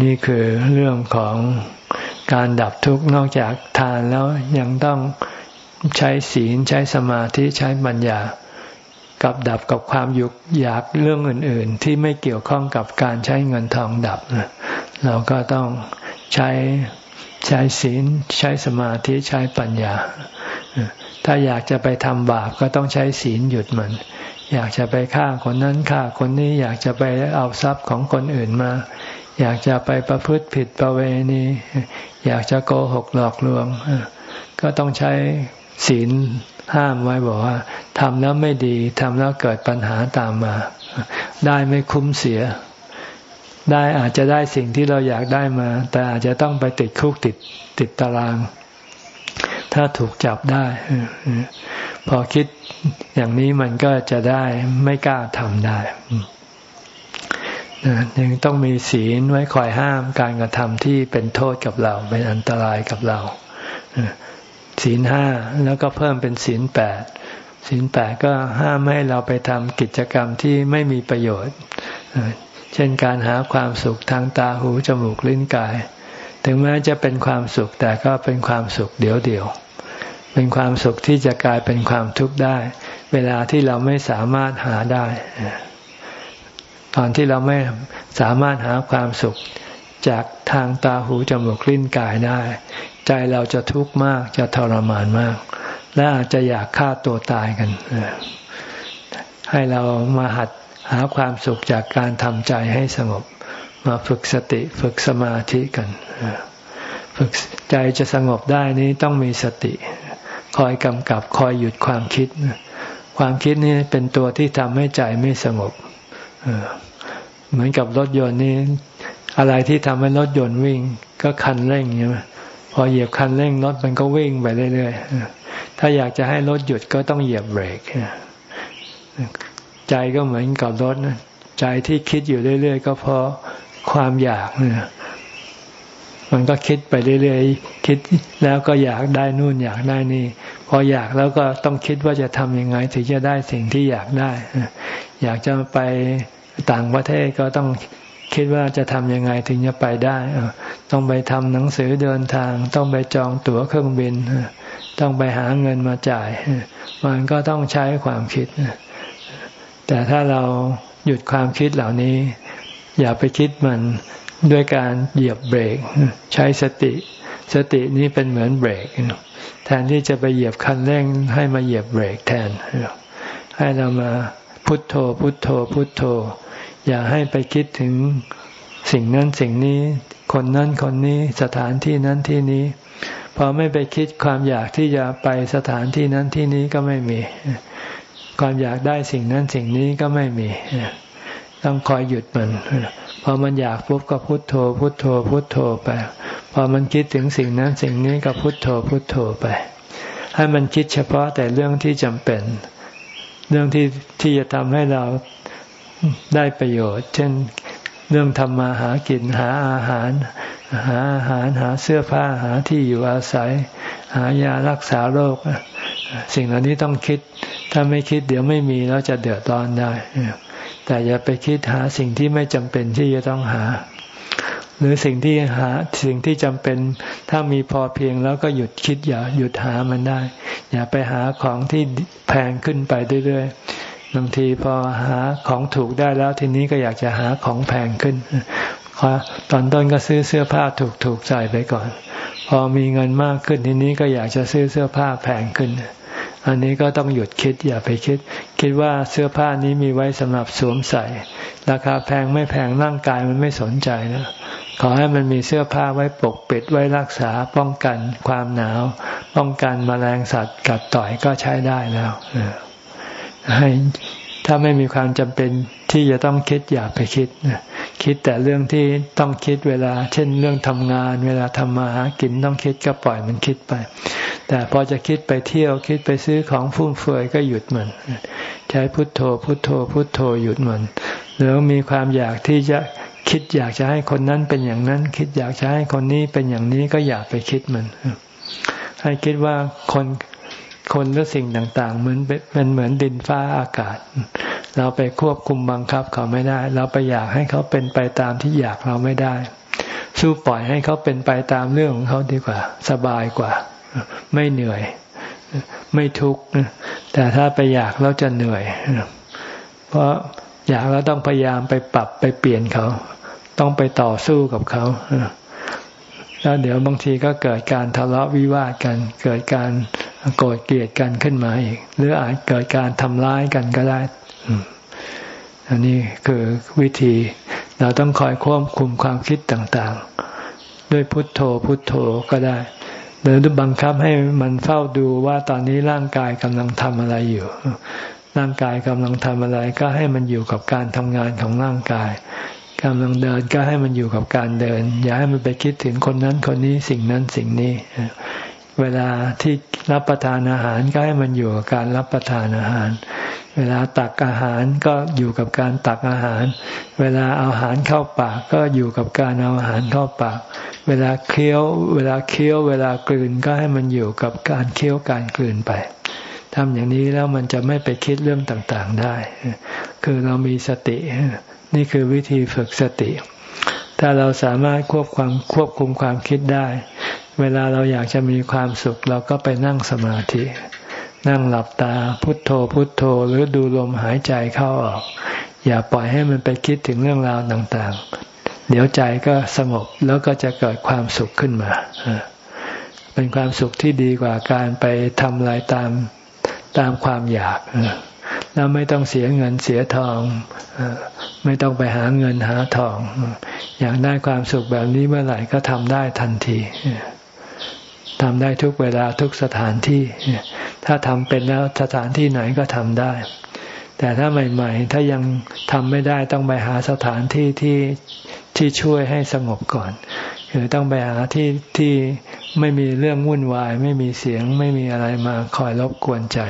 นี่คือเรื่องของการดับทุกข์นอกจากทานแล้วยังต้องใช้ศีลใช้สมาธิใช้ปัญญา กับดับกับความยุกอยากเรื่องอื่น ๆ ที่ไม่เกี่ยวข้องกับการใช้เงินทองดับ เราก็ต้องใช้ใช้ศีลใช้สมาธิใช้ปัญญา ถ้าอยากจะไปทำบาปก็ต้องใช้ศีลหยุดมัน อยากจะไปฆ่าคนนั้นฆ่าคนนี้อยากจะไปเอาทรัพย์ของคนอื่นมา อยากจะไปประพฤติผิดประเวณี อยากจะโกหกหลอกลวง ก็ต้องใช้ศีล ห้ามไว้บอกว่าทำแล้วไม่ดีทำแล้วเกิดปัญหาตามมา ได้ไม่คุ้มเสีย ได้อาจจะได้สิ่งที่เราอยากได้มา แต่อาจจะต้องไปติดคุกติดติดตาราง ถ้าถูกจับได้พอคิดอย่างนี้มันก็จะได้ไม่กล้าทำได้ยังต้องมีศีลไว้คอยห้ามการกระทำที่เป็นโทษกับเรา เป็นอันตรายกับเรา ศีลห้าแล้วก็เพิ่มเป็นศีลแปดศีลแปดก็ห้ามให้เราไปทำกิจกรรมที่ไม่มีประโยชน์ เช่นการหาความสุขทางตาหูจมูกลิ้นกาย ถึงแม้จะเป็นความสุขแต่ก็เป็นความสุขเดียวเดียว เป็นความสุขที่จะกลายเป็นความทุกข์ได้ เวลาที่เราไม่สามารถหาได้ ตอนที่เราไม่สามารถหาความสุขจากทางตาหูจมูกลิ้นกายได้ ใจเราจะทุกข์มากจะทรมานมาก และอาจจะอยากฆ่าตัวตายกัน ให้เรามาหัดหาความสุขจากการทำใจให้สงบ มาฝึกสติฝึกสมาธิกันฝึกใจจะสงบได้นี้ต้องมีสติ คอยกำกับคอยหยุดความคิด ความคิดนี่เป็นตัวที่ทำให้ใจไม่สงบเหมือนกับรถยนต์นี่อะไรที่ทำให้รถยนต์วิ่ง ก็คันเร่งใช่ไหม พอเหยียบคันเร่งรถมันก็วิ่งไปเรื่อยๆ ถ้าอยากจะให้รถหยุดก็ต้องเหยียบเบรก ใจก็เหมือนกับรถนะใจที่คิดอยู่เรื่อยๆ ก็เพราะความอยากเนี่ยมันก็คิดไปเรื่อยๆ คิดแล้วก็อยากได้นู่นอยากได้นี่ พออยากแล้วก็ต้องคิดว่าจะทำยังไง ถึงจะได้สิ่งที่อยากได้ อยากจะไปต่างประเทศก็ต้อง คิดว่าจะทำยังไงถึงจะไปได้ ต้องไปทำหนังสือเดินทาง ต้องไปจองตั๋วเครื่องบิน ต้องไปหาเงินมาจ่าย มันก็ต้องใช้ความคิด แต่ถ้าเราหยุดความคิดเหล่านี้ อย่าไปคิดมันด้วยการเหยียบเบรก ใช้สติ สตินี้เป็นเหมือนเบรก แทนที่จะไปเหยียบคันเร่ง ให้มาเหยียบเบรกแทน ให้เรามาพุทโธ พุทโธ พุทโธ อย่าให้ไปคิดถึงสิ่งนั้นสิ่งนี้ คนนั้นคนนี้สถานที่นั้นที่นี้ พอไม่ไปคิดความอยากที่จะไปสถานที่นั้นที่นี้ก็ไม่มี ความอยากได้สิ่งนั้นสิ่งนี้ก็ไม่มี ต้องคอยหยุดมันพอมันอยากปุ๊บก็พุโทโธ พุโทโธ พุโทโธไป พอมันคิดถึงสิ่งนั้นสิ่งนี้ก็พุโทโธ พุโทโธไป ให้มันคิดเฉพาะแต่เรื่องที่จำเป็น เรื่องที่ที่จะทำให้เรา ได้ประโยชน์ เช่นเรื่องทำมาหากินหาอาหาร หาอาหารหาเสื้อผ้าหาที่อยู่อาศัย หายารักษาโรค สิ่งเหล่านี้ต้องคิด ถ้าไม่คิดเดี๋ยวไม่มีแล้วจะเดือดร้อนได้ แต่อย่าไปคิดหาสิ่งที่ไม่จำเป็นที่จะต้องหา หรือสิ่งที่หาสิ่งที่จำเป็น ถ้ามีพอเพียงแล้วก็หยุดคิดอย่าหยุดหามันได้ อย่าไปหาของที่แพงขึ้นไปเรื่อยๆ บางทีพอหาของถูกได้แล้วทีนี้ก็อยากจะหาของแพงขึ้นตอนต้นก็ซื้อเสื้อผ้าถูกๆใส่ไปก่อน พอมีเงินมากขึ้นทีนี้ก็อยากจะซื้อเสื้อผ้าแพงขึ้น อันนี้ก็ต้องหยุดคิดอย่าไปคิด คิดว่าเสื้อผ้านี้มีไว้สำหรับสวมใส่ ราคาแพงไม่แพงร่างกายมันไม่สนใจนะขอให้มันมีเสื้อผ้าไว้ปกปิดไว้รักษาป้องกันความหนาว ป้องกันมแมลงสัตว์กัดต่อยก็ใช้ได้แล้ว ให้ถ้าไม่มีความจำเป็นที่จะต้องคิดอย่าไปคิดคิดแต่เรื่องที่ต้องคิดเวลา เช่นเรื่องทำงาน เวลาทำมาหากินต้องคิดก็ปล่อยมันคิดไป แต่พอจะคิดไปเที่ยวคิดไปซื้อของฟุ่มเฟือยก็หยุดมัน ใช้พุทโธ พุทโธ พุทโธหยุดมันหรือมีความอยากที่จะคิดอยากจะให้คนนั้นเป็นอย่างนั้น คิดอยากจะให้คนนี้เป็นอย่างนี้ก็อยากไปคิดมัน ให้คิดว่าคน คนหรือสิ่งต่างๆ เหมือนเป็นเหมือนดินฟ้าอากาศ เราไปควบคุมบังคับเขาไม่ได้ เราไปอยากให้เขาเป็นไปตามที่อยากเราไม่ได้ สู้ปล่อยให้เขาเป็นไปตามเรื่องของเขาดีกว่า สบายกว่า ไม่เหนื่อย ไม่ทุกข์แต่ถ้าไปอยากแล้วจะเหนื่อย เพราะอยากแล้วต้องพยายามไปปรับไปเปลี่ยนเขา ต้องไปต่อสู้กับเขาแล้วเดี๋ยวบางทีก็เกิดการทะเลาะวิวาทกัน เกิดการ โกรธเกลียดกันขึ้นมาอีก หรืออาจเกิดการทำร้ายกันก็ได้อันนี้คือวิธีเราต้องคอยควบคุมความคิดต่างๆ ด้วยพุทโธพุทโธก็ได้หรือบังคับให้มันเฝ้าดูว่าตอนนี้ร่างกายกำลังทำอะไรอยู่ ร่างกายกำลังทำอะไร ก็ให้มันอยู่กับการทำงานของร่างกายกำลังเดินก็ให้มันอยู่กับการเดิน อย่าให้มันไปคิดถึงคนนั้นคนนี้สิ่งนั้นสิ่งนี้ เวลาที่รับประทานอาหารก็ให้มันอยู่กับการรับประทานอาหาร เวลาตักอาหารก็อยู่กับการตักอาหาร เวลาเอาอาหารเข้าปากก็อยู่กับการเอาอาหารเข้าปาก เวลาเคี้ยว เวลาเคี้ยว เวลากลืนก็ให้มันอยู่กับการเคี้ยวการกลืนไปทำอย่างนี้แล้วมันจะไม่ไปคิดเรื่องต่างๆได้ คือเรามีสติ นี่คือวิธีฝึกสติ ถ้าเราสามารถควบความควบคุมความคิดได้ เวลาเราอยากจะมีความสุข เราก็ไปนั่งสมาธิ นั่งหลับตาพุทโธพุทโธหรือดูลมหายใจเข้าออก อย่าปล่อยให้มันไปคิดถึงเรื่องราวต่างๆ เดี๋ยวใจก็สงบแล้วก็จะเกิดความสุขขึ้นมา เป็นความสุขที่ดีกว่าการไปทำอะไรตามตามความอยากแล้วไม่ต้องเสียเงินเสียทองไม่ต้องไปหาเงินหาทอง อยากได้ความสุขแบบนี้เมื่อไหร่ก็ทำได้ทันที ทำได้ทุกเวลาทุกสถานที่ ถ้าทำเป็นแล้วสถานที่ไหนก็ทำได้ แต่ถ้าใหม่ ๆ ถ้ายังทำไม่ได้ต้องไปหาสถานที่ที่ที่ช่วยให้สงบก่อน คือต้องไปหาที่ที่ไม่มีเรื่องวุ่นวาย ไม่มีเสียงไม่มีอะไรมาคอยรบกวนใจ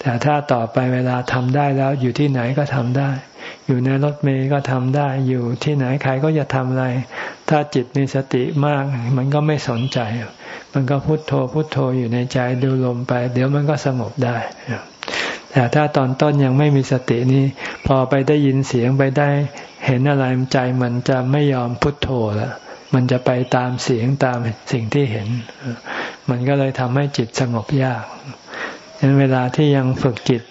แต่ถ้าต่อไปเวลาทำได้แล้วอยู่ที่ไหนก็ทำได้ อยู่ในรถเมย์ก็ทำได้อยู่ที่ไหนใครก็จะทำอะไร ถ้าจิตมีสติมาก มันก็ไม่สนใจ มันก็พุโทโธพุโทโธอยู่ในใจดูลมไป เดี๋ยวมันก็สงบได้แต่ถ้าตอนต้นยังไม่มีสตินี้ พอไปได้ยินเสียงไปได้ เห็นอะไรใจมันจะไม่ยอมพุโทโธล้วมันจะไปตามเสียงตามสิ่งที่เห็น มันก็เลยทำให้จิตสงบยากฉะนั้นเวลาที่ยังฝึกจิต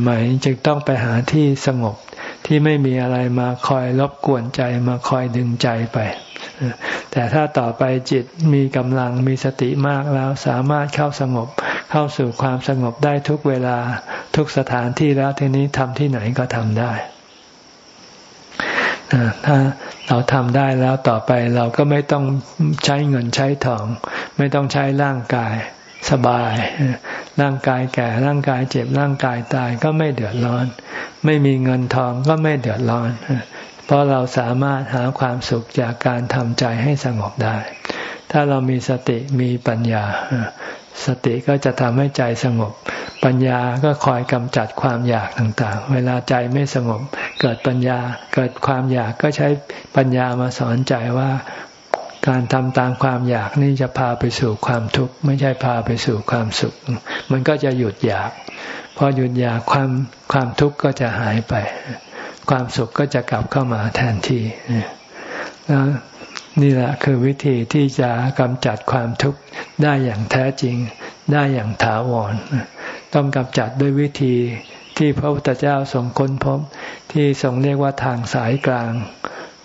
ใหม่ ๆ จึงต้องไปหาที่สงบ ที่ไม่มีอะไรมาคอยรบกวนใจมาคอยดึงใจไป แต่ถ้าต่อไปจิตมีกำลังมีสติมากแล้วสามารถเข้าสงบเข้าสู่ความสงบได้ทุกเวลาทุกสถานที่แล้วทีนี้ทำที่ไหนก็ทำได้ถ้าเราทำได้แล้วต่อไปเราก็ไม่ต้องใช้เงินใช้ทอง ไม่ต้องใช้ร่างกายสบาย ร่างกายแก่ร่างกายเจ็บร่างกายตายก็ไม่เดือดร้อน ไม่มีเงินทองก็ไม่เดือดร้อน เพราะเราสามารถหาความสุขจากการทำใจให้สงบได้ ถ้าเรามีสติมีปัญญา สติก็จะทำให้ใจสงบ ปัญญาก็คอยกำจัดความอยากต่างๆ เวลาใจไม่สงบ เกิดปัญญาเกิดความอยากก็ใช้ปัญญามาสอนใจว่า การทำตามความอยากนี่จะพาไปสู่ความทุกข์ไม่ใช่พาไปสู่ความสุข มันก็จะหยุดอยาก พอหยุดอยากความความทุกข์ก็จะหายไป ความสุขก็จะกลับเข้ามาแทนที่นี่แหละคือวิธีที่จะกำจัดความทุกข์ได้อย่างแท้จริง ได้อย่างถาวร ต้องกำจัดด้วยวิธีที่พระพุทธเจ้าทรงค้นพบที่ทรงเรียกว่าทางสายกลาง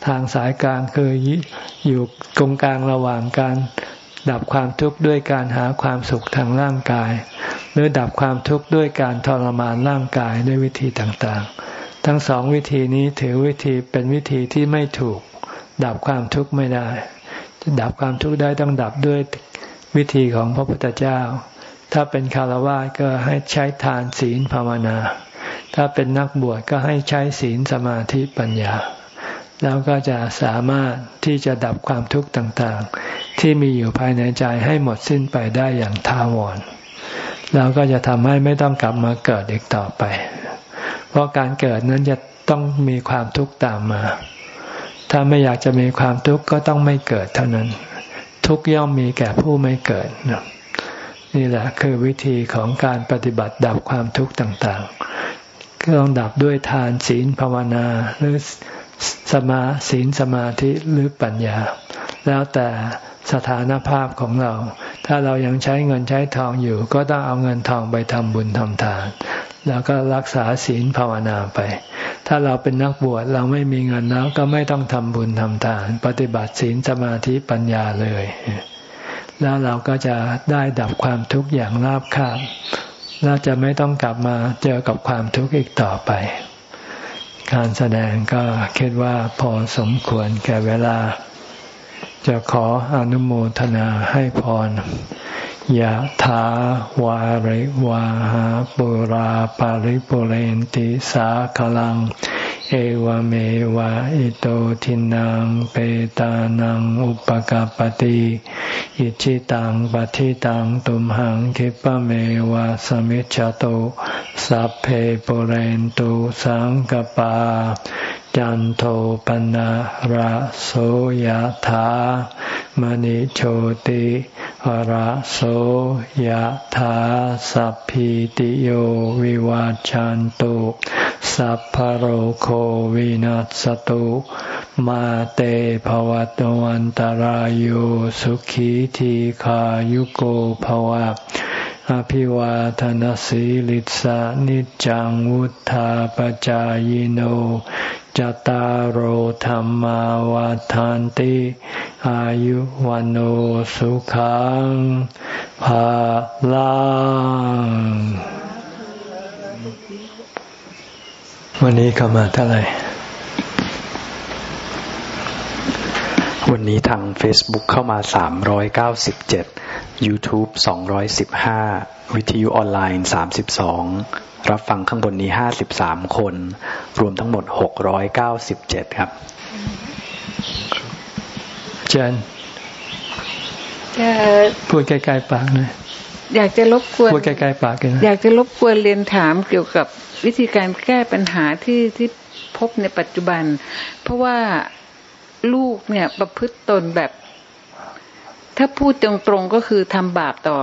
ทางสายกลางคืออยู่ตรงกลางระหว่างการดับความทุกข์ด้วยการหาความสุขทางร่างกาย หรือดับความทุกข์ด้วยการทรมานร่างกายด้วยวิธีต่างๆ ทั้งสองวิธีนี้ถือวิธีเป็นวิธีที่ไม่ถูก ดับความทุกข์ไม่ได้ จะดับความทุกข์ได้ต้องดับด้วยวิธีของพระพุทธเจ้า ถ้าเป็นคารวะก็ให้ใช้ทานศีลภาวนา ถ้าเป็นนักบวชก็ให้ใช้ศีลสมาธิปัญญา แล้วก็จะสามารถที่จะดับความทุกข์ต่างๆ ที่มีอยู่ภายในใจให้หมดสิ้นไปได้อย่างทาวรแล้วก็จะทำให้ไม่ต้องกลับมาเกิดอีกต่อไป เพราะการเกิดนั้นจะต้องมีความทุกข์ตามมา ถ้าไม่อยากจะมีความทุกข์ก็ต้องไม่เกิดเท่านั้น ทุกย่อมมีแก่ผู้ไม่เกิดนี่แหละคือวิธีของการปฏิบัติดับความทุกข์ต่างๆก็ต้องดับด้วยทานศีลภาวนาหรือ สมาศีลสมาธิหรือปัญญา แล้วแต่สถานภาพของเรา ถ้าเรายังใช้เงินใช้ทองอยู่ ก็ต้องเอาเงินทองไปทำบุญทำทาน แล้วก็รักษาศีลภาวนาไป ถ้าเราเป็นนักบวชเราไม่มีเงินแล้วก็ไม่ต้องทำบุญทำทาน ปฏิบัติศีลสมาธิปัญญาเลย แล้วเราก็จะได้ดับความทุกข์อย่างราบคาบเราจะไม่ต้องกลับมาเจอกับความทุกข์อีกต่อไป การแสดงก็คิดว่าพอสมควรแก่เวลา จะขออนุโมทนาให้พรยะถาวาริวาหาปุราปาริปุเรนติสาขลัง เอวเมวะอิโตทินังเปตานังอุปกาปติอิชิตังปฏิตังตุมหังคิปะเมวะสมิจจโตสัพเพปเรนตุสังกปา จันโทปนะระโสยธามณิโชติระโสยธาสัพพิติโยวิวาจันตุ สัพพโรโควินัสตุ มาเตภวัตวันตารโยสุขีทีขายุโกภวะอภิวาทนสีลิสานิจังวุธาปจายโนจตารโหธรรมวาทานติ อายุวันโอสุขังภาลัง วันนี้เข้ามาเท่าไหร่ วันนี้ทาง Facebook เข้ามา 397 YouTube 215 วิทยุออนไลน์ 32 รับฟังข้างบนนี้ 53 คน รวมทั้งหมด 697 ครับ เจนจะพูดใกล้ๆปากหน่อยอยากจะรบกวนพูดใกล้ๆปากกันอยากจะรบกวนเรียนถามเกี่ยวกับ วิธีการแก้ปัญหาที่ที่พบในปัจจุบัน เพราะว่าลูกเนี่ยประพฤติตนแบบ ถ้าพูดตรงๆก็คือทำบาปต่อ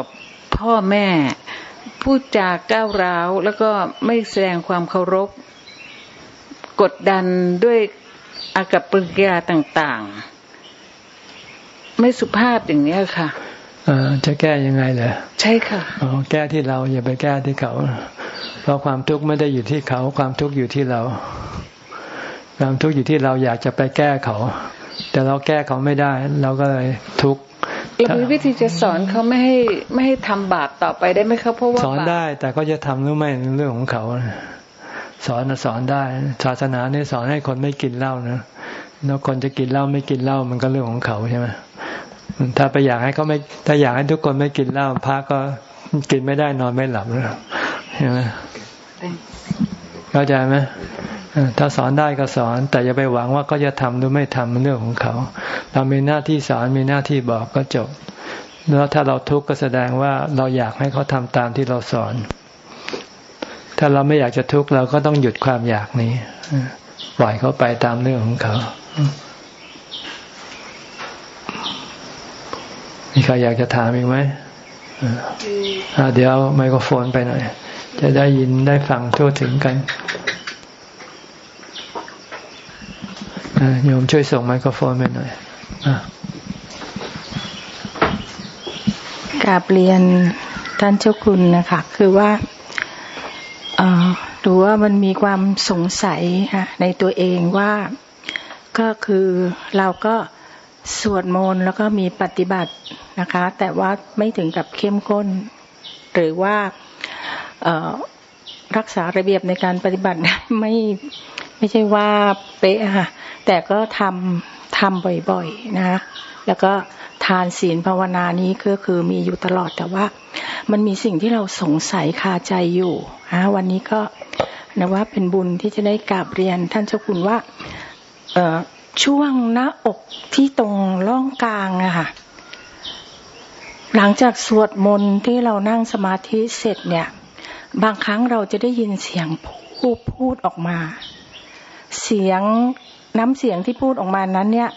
พ่อแม่ พูดจาก้าวร้าว แล้วก็ไม่แสดงความเคารพ กดดันด้วยอากับปริยาต่างๆ ไม่สุภาพอย่างนี้ค่ะ จะแก้ยังไงเหรอใช่ค่ะอ๋อแก้ที่เราอย่าไปแก้ที่เขา เพราะความทุกข์ไม่ได้อยู่ที่เขา ความทุกข์อยู่ที่เรา ความทุกข์อยู่ที่เราอยากจะไปแก้เขา แต่เราแก้เขาไม่ได้ เราก็เลยทุกข์เรามีวิธีจะสอนเขาไม่ให้ไม่ให้ทำบาปต่อไปได้ไหมครับเพราะว่าสอนได้ แต่ก็จะทำหรือไม่เรื่องของเขาสอนสอนได้ ศาสนาเนี่ยสอนให้คนไม่กินเหล้านะแล้วคนจะกินเหล้าไม่กินเหล้ามันก็เรื่องของเขาใช่ไหม ถ้าไปอยากให้เขาไม่ ถ้าอยากให้ทุกคนไม่กินเหล้าพระก็กินไม่ได้นอนไม่หลับแล้วใช่ไหมเข้าใจไหมถ้าสอนได้ก็สอน แต่อย่าไปหวังว่าก็จะทำหรือไม่ทำมันเรื่องของเขา เรามีหน้าที่สอนมีหน้าที่บอกก็จบ แล้วถ้าเราทุกข์ก็แสดงว่าเราอยากให้เขาทำตามที่เราสอน ถ้าเราไม่อยากจะทุกข์เราก็ต้องหยุดความอยากนี้ ปล่อยเขาไปตามเรื่องของเขา มีใครอยากจะถามอีกไหมเดี๋ยวไมโครโฟนไปหน่อย จะได้ยินได้ฟังทั่วถึงกันโยมช่วยส่งไมโครโฟนไปหน่อยกราบเรียนท่านเจ้าคุณนะคะ คือว่าดูว่ามันมีความสงสัยในตัวเองว่าก็คือเราก็สวดมนต์แล้วก็มีปฏิบัติ นะคะ แต่ว่าไม่ถึงกับเข้มข้น หรือว่ารักษาระเบียบในการปฏิบัติไม่ไม่ใช่ว่าเป๊ะค่ะแต่ก็ทำทำบ่อยๆนะแล้วก็ทานศีลภาวนานี้ก็คือมีอยู่ตลอดแต่ว่า มันมีสิ่งที่เราสงสัยคาใจอยู่นะวันนี้ก็นะว่าเป็นบุญที่จะได้กราบเรียน ท่านเจ้าคุณว่าช่วงหน้าอกที่ตรงร่องกลางอะค่ะ หลังจากสวดมนต์ที่เรานั่งสมาธิเสร็จเนี่ย บางครั้งเราจะได้ยินเสียงพูดพูดออกมา เสียงน้ำเสียงที่พูดออกมานั้นเนี่ย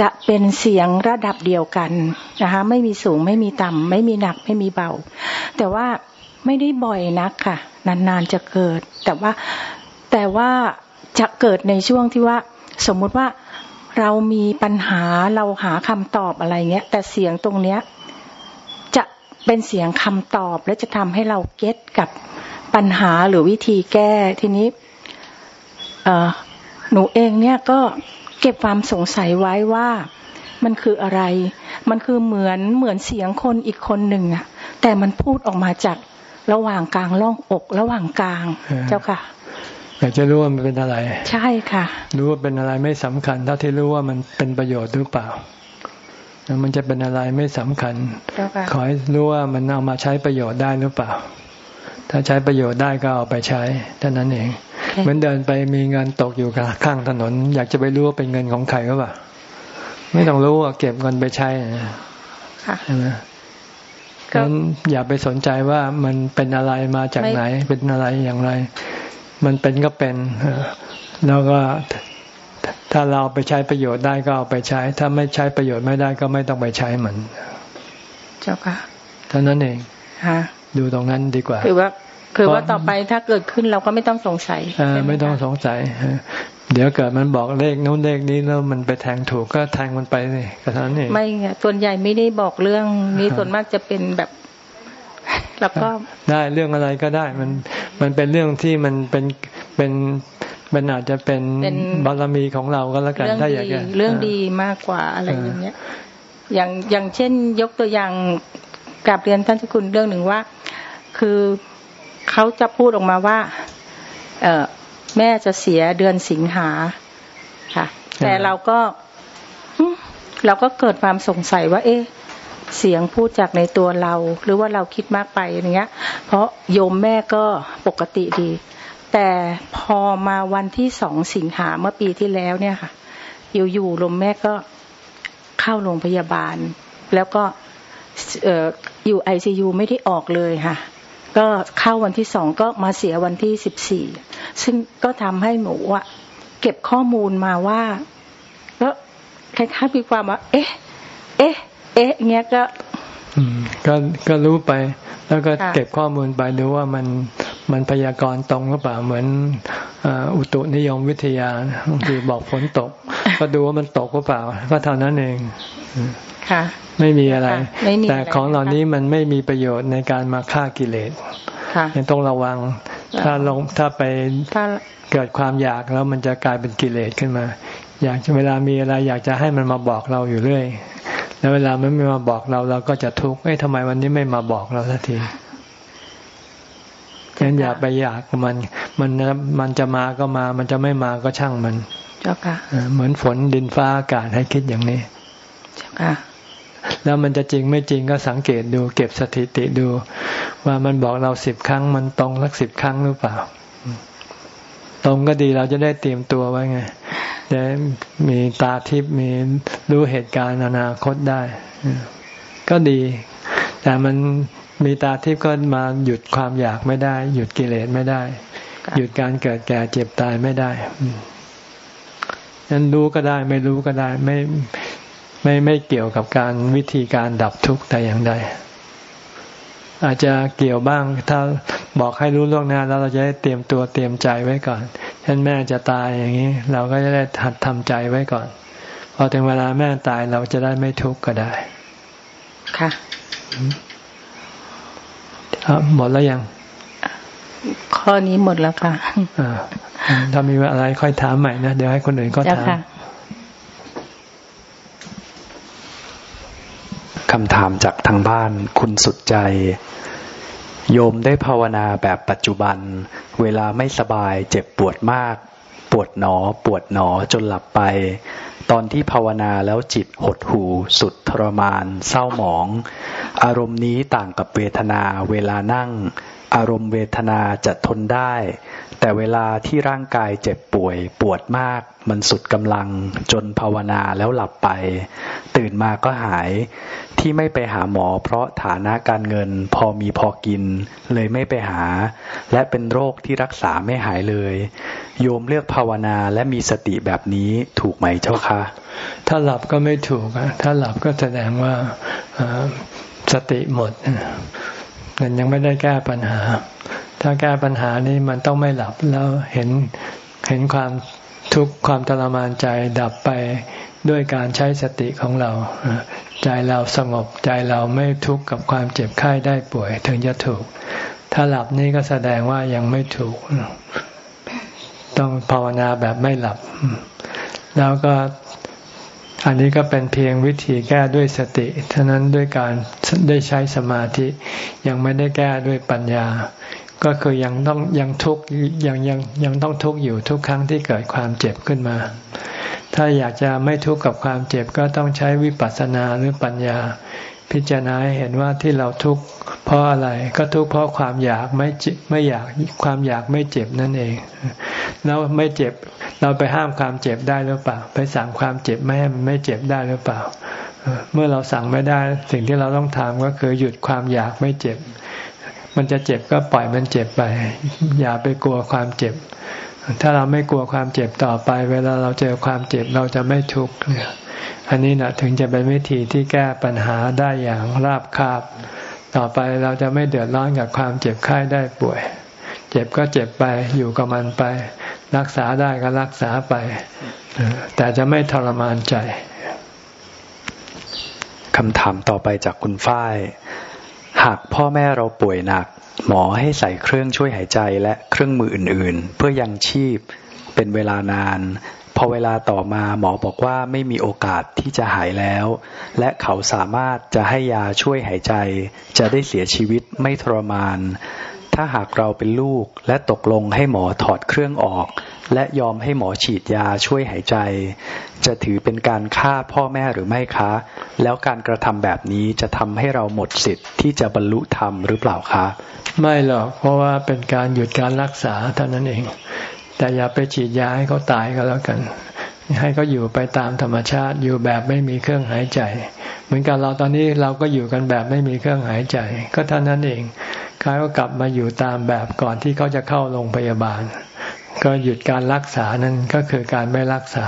จะเป็นเสียงระดับเดียวกันนะคะไม่มีสูงไม่มีต่ำไม่มีหนักไม่มีเบา แต่ว่าไม่ได้บ่อยนักค่ะ นานๆจะเกิด แต่ว่าแต่ว่าจะเกิดในช่วงที่ว่า สมมุติว่าเรามีปัญหาเราหาคำตอบอะไรเงี้ย แต่เสียงตรงเนี้ย เป็นเสียงคำตอบและจะทำให้เราเก็ตกับปัญหาหรือวิธีแก้ทีนี้เออหนูเองเนี่ยก็เก็บความสงสัยไว้ว่ามันคืออะไร มันคือเหมือนเหมือนเสียงคนอีกคนหนึ่งอะแต่มันพูดออกมาจากระหว่างกลางร่องอกระหว่างกลางเจ้าค่ะอยากจะรู้ว่ามันเป็นอะไร ใช่ค่ะ รู้ว่าเป็นอะไรไม่สำคัญเท่าที่รู้ว่ามันเป็นประโยชน์หรือเปล่า มันจะเป็นอะไรไม่สำคัญ ขอให้รู้ว่ามันเอามาใช้ประโยชน์ได้หรือเปล่า ถ้าใช้ประโยชน์ได้ก็เอาไปใช้เท่านั้นเอง เหมือนเดินไปมีเงินตกอยู่ข้างถนน อยากจะไปรู้ว่าเป็นเงินของใครก็เปล่า ไม่ต้องรู้ว่าเก็บเงินไปใช้ใช่ไหมงั้นอย่าไปสนใจว่ามันเป็นอะไรมาจากไหน เป็นอะไรอย่างไร มันเป็นก็เป็น แล้วก็ ถ้าเราไปใช้ประโยชน์ได้ก็เอาไปใช้ ถ้าไม่ใช้ประโยชน์ไม่ได้ก็ไม่ต้องไปใช้มัน เจ้าค่ะเท่านั้นเองค่ะดูตรงนั้นดีกว่า คือว่า คือว่าต่อไปถ้าเกิดขึ้นเราก็ไม่ต้องสงสัยไม่ต้องสงสัยเดี๋ยวเกิดมันบอกเลขนู้นเลขนี้แล้วมันไปแทงถูกก็แทงมันไปเลยก็เท่านั้นเองไม่ไงส่วนใหญ่ไม่ได้บอกเรื่องนี้ส่วนมากจะเป็นแบบแล้วก็ได้เรื่องอะไรก็ได้ มันมันเป็นเรื่องที่มันเป็นเป็น มันอาจจะเป็นบารมีของเราก็แล้วกันถ้าอยากจะเรื่องดีมากกว่าอะไรอย่างเงี้ย อย่างอย่างเช่น ยกตัวอย่างกลับเรียนท่านเจ้าคุณเรื่องหนึ่งว่า คือเขาจะพูดออกมาว่า เออแม่จะเสียเดือนสิงหาค่ะ แต่เราก็เราก็เกิดความสงสัยว่า เอ๊ะเสียงพูดจากในตัวเรา หรือว่าเราคิดมากไปอย่างเงี้ย เพราะโยมแม่ก็ปกติดี แต่พอมาวันที่สองสิงหาเมื่อปีที่แล้วเนี่ยค่ะ อยู่ๆลมแม่ก็เข้าโรงพยาบาล แล้วก็อออยู่ไอซียูไม่ได้ออกเลยค่ะ ก็เข้าวันที่สองก็มาเสียวันที่สิบสี่ซึ่งก็ทำให้หนูอะเก็บข้อมูลมาว่า ก็คล้ายๆมีความว่า เอ๊ะ เอ๊ะ เอ๊ะเงี้ยก็ ก็ก็รู้ไป แล้วก็เก็บข้อมูลไปดูว่ามันมันพยากรณ์ตรงหรือเปล่าเหมือนอุตุนิยมวิทยาบางทีบอกฝนตก ก็ดูว่ามันตกหรือเปล่า ก็เท่านั้นเองค่ะ ไม่มีอะไร แต่ของเหล่านี้มันไม่มีประโยชน์ในการมาฆ่ากิเลสยังต้องระวัง ถ้าลงถ้าไปเกิดความอยากแล้วมันจะกลายเป็นกิเลสขึ้นมา อยากเวลามีอะไร อยากจะให้มันมาบอกเราอยู่เรื่อย แล้วเวลามันไม่มาบอกเราเราก็จะทุกข์เอ้ยทำไมวันนี้ไม่มาบอกเราสักทีงั้นอย่าไปอยากมัน มันมันจะมาก็มา มันจะไม่มาก็ช่างมัน เจ้าค่ะเหมือนฝนดินฟ้าอากาศให้คิดอย่างนี้ เจ้าค่ะ แล้วมันจะจริงไม่จริงก็สังเกตดูเก็บสถิติดู ว่ามันบอกเราสิบครั้ง มันตรงสักสิบครั้งหรือเปล่า ตรงก็ดีเราจะได้เตรียมตัวไว้ไง จะมีตาทิพย์มีรู้เหตุการณ์อนาคตได้ ก็ดี แต่มันมีตาทิพย์ก็มาหยุดความอยากไม่ได้ หยุดกิเลสไม่ได้ หยุดการเกิดแก่เจ็บตายไม่ได้นั้นรู้ก็ได้ ไม่รู้ก็ได้ ไม่ไม่ไม่เกี่ยวกับการวิธีการดับทุกข์แต่อย่างใดอาจจะเกี่ยวบ้าง ถ้าบอกให้รู้ล่วงหน้าแล้วเราจะได้เตรียมตัวเตรียมใจไว้ก่อน เช่นแม่จะตายอย่างนี้ เราก็จะได้หัดทำใจไว้ก่อน พอถึงเวลาแม่ตายเราจะได้ไม่ทุกข์ก็ได้ ค่ะหมดแล้วยัง ข้อนี้หมดแล้วค่ะถ้ามีอะไรค่อยถามใหม่นะ เดี๋ยวให้คนอื่นก็ถามคำถามจากทางบ้านคุณสุดใจ โยมได้ภาวนาแบบปัจจุบัน เวลาไม่สบายเจ็บปวดมาก ปวดหนอ ปวดหนอจนหลับไป ตอนที่ภาวนาแล้วจิตหดหูสุดทรมาน เศร้าหมอง อารมณ์นี้ต่างกับเวทนาเวลานั่ง อารมณ์เวทนาจะทนได้ แต่เวลาที่ร่างกายเจ็บป่วยปวดมาก มันสุดกำลังจนภาวนาแล้วหลับไป ตื่นมาก็หายที่ไม่ไปหาหมอ เพราะฐานะการเงินพอมีพอกิน เลยไม่ไปหา และเป็นโรคที่รักษาไม่หายเลย โยมเลือกภาวนาและมีสติแบบนี้ถูกไหมเจ้าคะ ถ้าหลับก็ไม่ถูกถ้าหลับก็แสดงว่าสติหมดมันยังไม่ได้แก้ปัญหา ถ้าแก้ปัญหานี้มันต้องไม่หลับแล้วเห็นเห็นความทุกข์ความทรมานใจดับไปด้วยการใช้สติของเรา ใจเราสงบใจเราไม่ทุกข์กับความเจ็บไข้ได้ป่วย ถึงจะถูก ถ้าหลับนี่ก็แสดงว่ายังไม่ถูก ต้องภาวนาแบบไม่หลับ แล้วก็อันนี้ก็เป็นเพียงวิธีแก้ด้วยสติเท่านั้นด้วยการได้ใช้สมาธิยังไม่ได้แก้ด้วยปัญญา ก็คือยังต้องยังทุกข์ยังยังยังต้องทุกข์อยู่ทุกครั้งที่เกิดความเจ็บขึ้นมา ถ้าอยากจะไม่ทุกข์กับความเจ็บก็ต้องใช้วิปัสสนาหรือปัญญา พิจารณาเห็นว่าที่เราทุกข์เพราะอะไรก็ทุกข์เพราะความอยากไม่ไม่อยากความอยากไม่เจ็บนั่นเอง แล้วไม่เจ็บเราไปห้ามความเจ็บได้หรือเปล่า ไปสั่งความเจ็บไม่ให้มันไม่เจ็บได้หรือเปล่า เมื่อเราสั่งไม่ได้สิ่งที่เราต้องทำก็คือหยุดความอยากไม่เจ็บ มันจะเจ็บก็ปล่อยมันเจ็บไป อย่าไปกลัวความเจ็บ ถ้าเราไม่กลัวความเจ็บต่อไป เวลาเราเจอความเจ็บเราจะไม่ทุกข์อันนี้นะถึงจะเป็นวิธีที่แก้ปัญหาได้อย่างราบคาบ ต่อไปเราจะไม่เดือดร้อนกับความเจ็บไข้ได้ป่วย เจ็บก็เจ็บไปอยู่กับมันไป รักษาได้ก็รักษาไป แต่จะไม่ทรมานใจคำถามต่อไปจากคุณฝ้าย หากพ่อแม่เราป่วยหนัก หมอให้ใส่เครื่องช่วยหายใจและเครื่องมืออื่นๆ เพื่อยังชีพเป็นเวลานาน พอเวลาต่อมาหมอบอกว่าไม่มีโอกาสที่จะหายแล้ว และเขาสามารถจะให้ยาช่วยหายใจ จะได้เสียชีวิตไม่ทรมาน ถ้าหากเราเป็นลูกและตกลงให้หมอถอดเครื่องออก และยอมให้หมอฉีดยาช่วยหายใจ จะถือเป็นการฆ่าพ่อแม่หรือไม่คะ แล้วการกระทำแบบนี้จะทำให้เราหมดสิทธิ์ที่จะบรรลุธรรมหรือเปล่าคะ ไม่หรอกเพราะว่าเป็นการหยุดการรักษาเท่านั้นเอง แต่อย่าไปฉีดยาให้เขาตายก็แล้วกัน ให้เขาอยู่ไปตามธรรมชาติอยู่แบบไม่มีเครื่องหายใจ เหมือนกับเราตอนนี้เราก็อยู่กันแบบไม่มีเครื่องหายใจ ก็เท่านั้นเอง เขาก็กลับมาอยู่ตามแบบก่อนที่เขาจะเข้าโรงพยาบาล ก็หยุดการรักษานั้นก็คือการไม่รักษา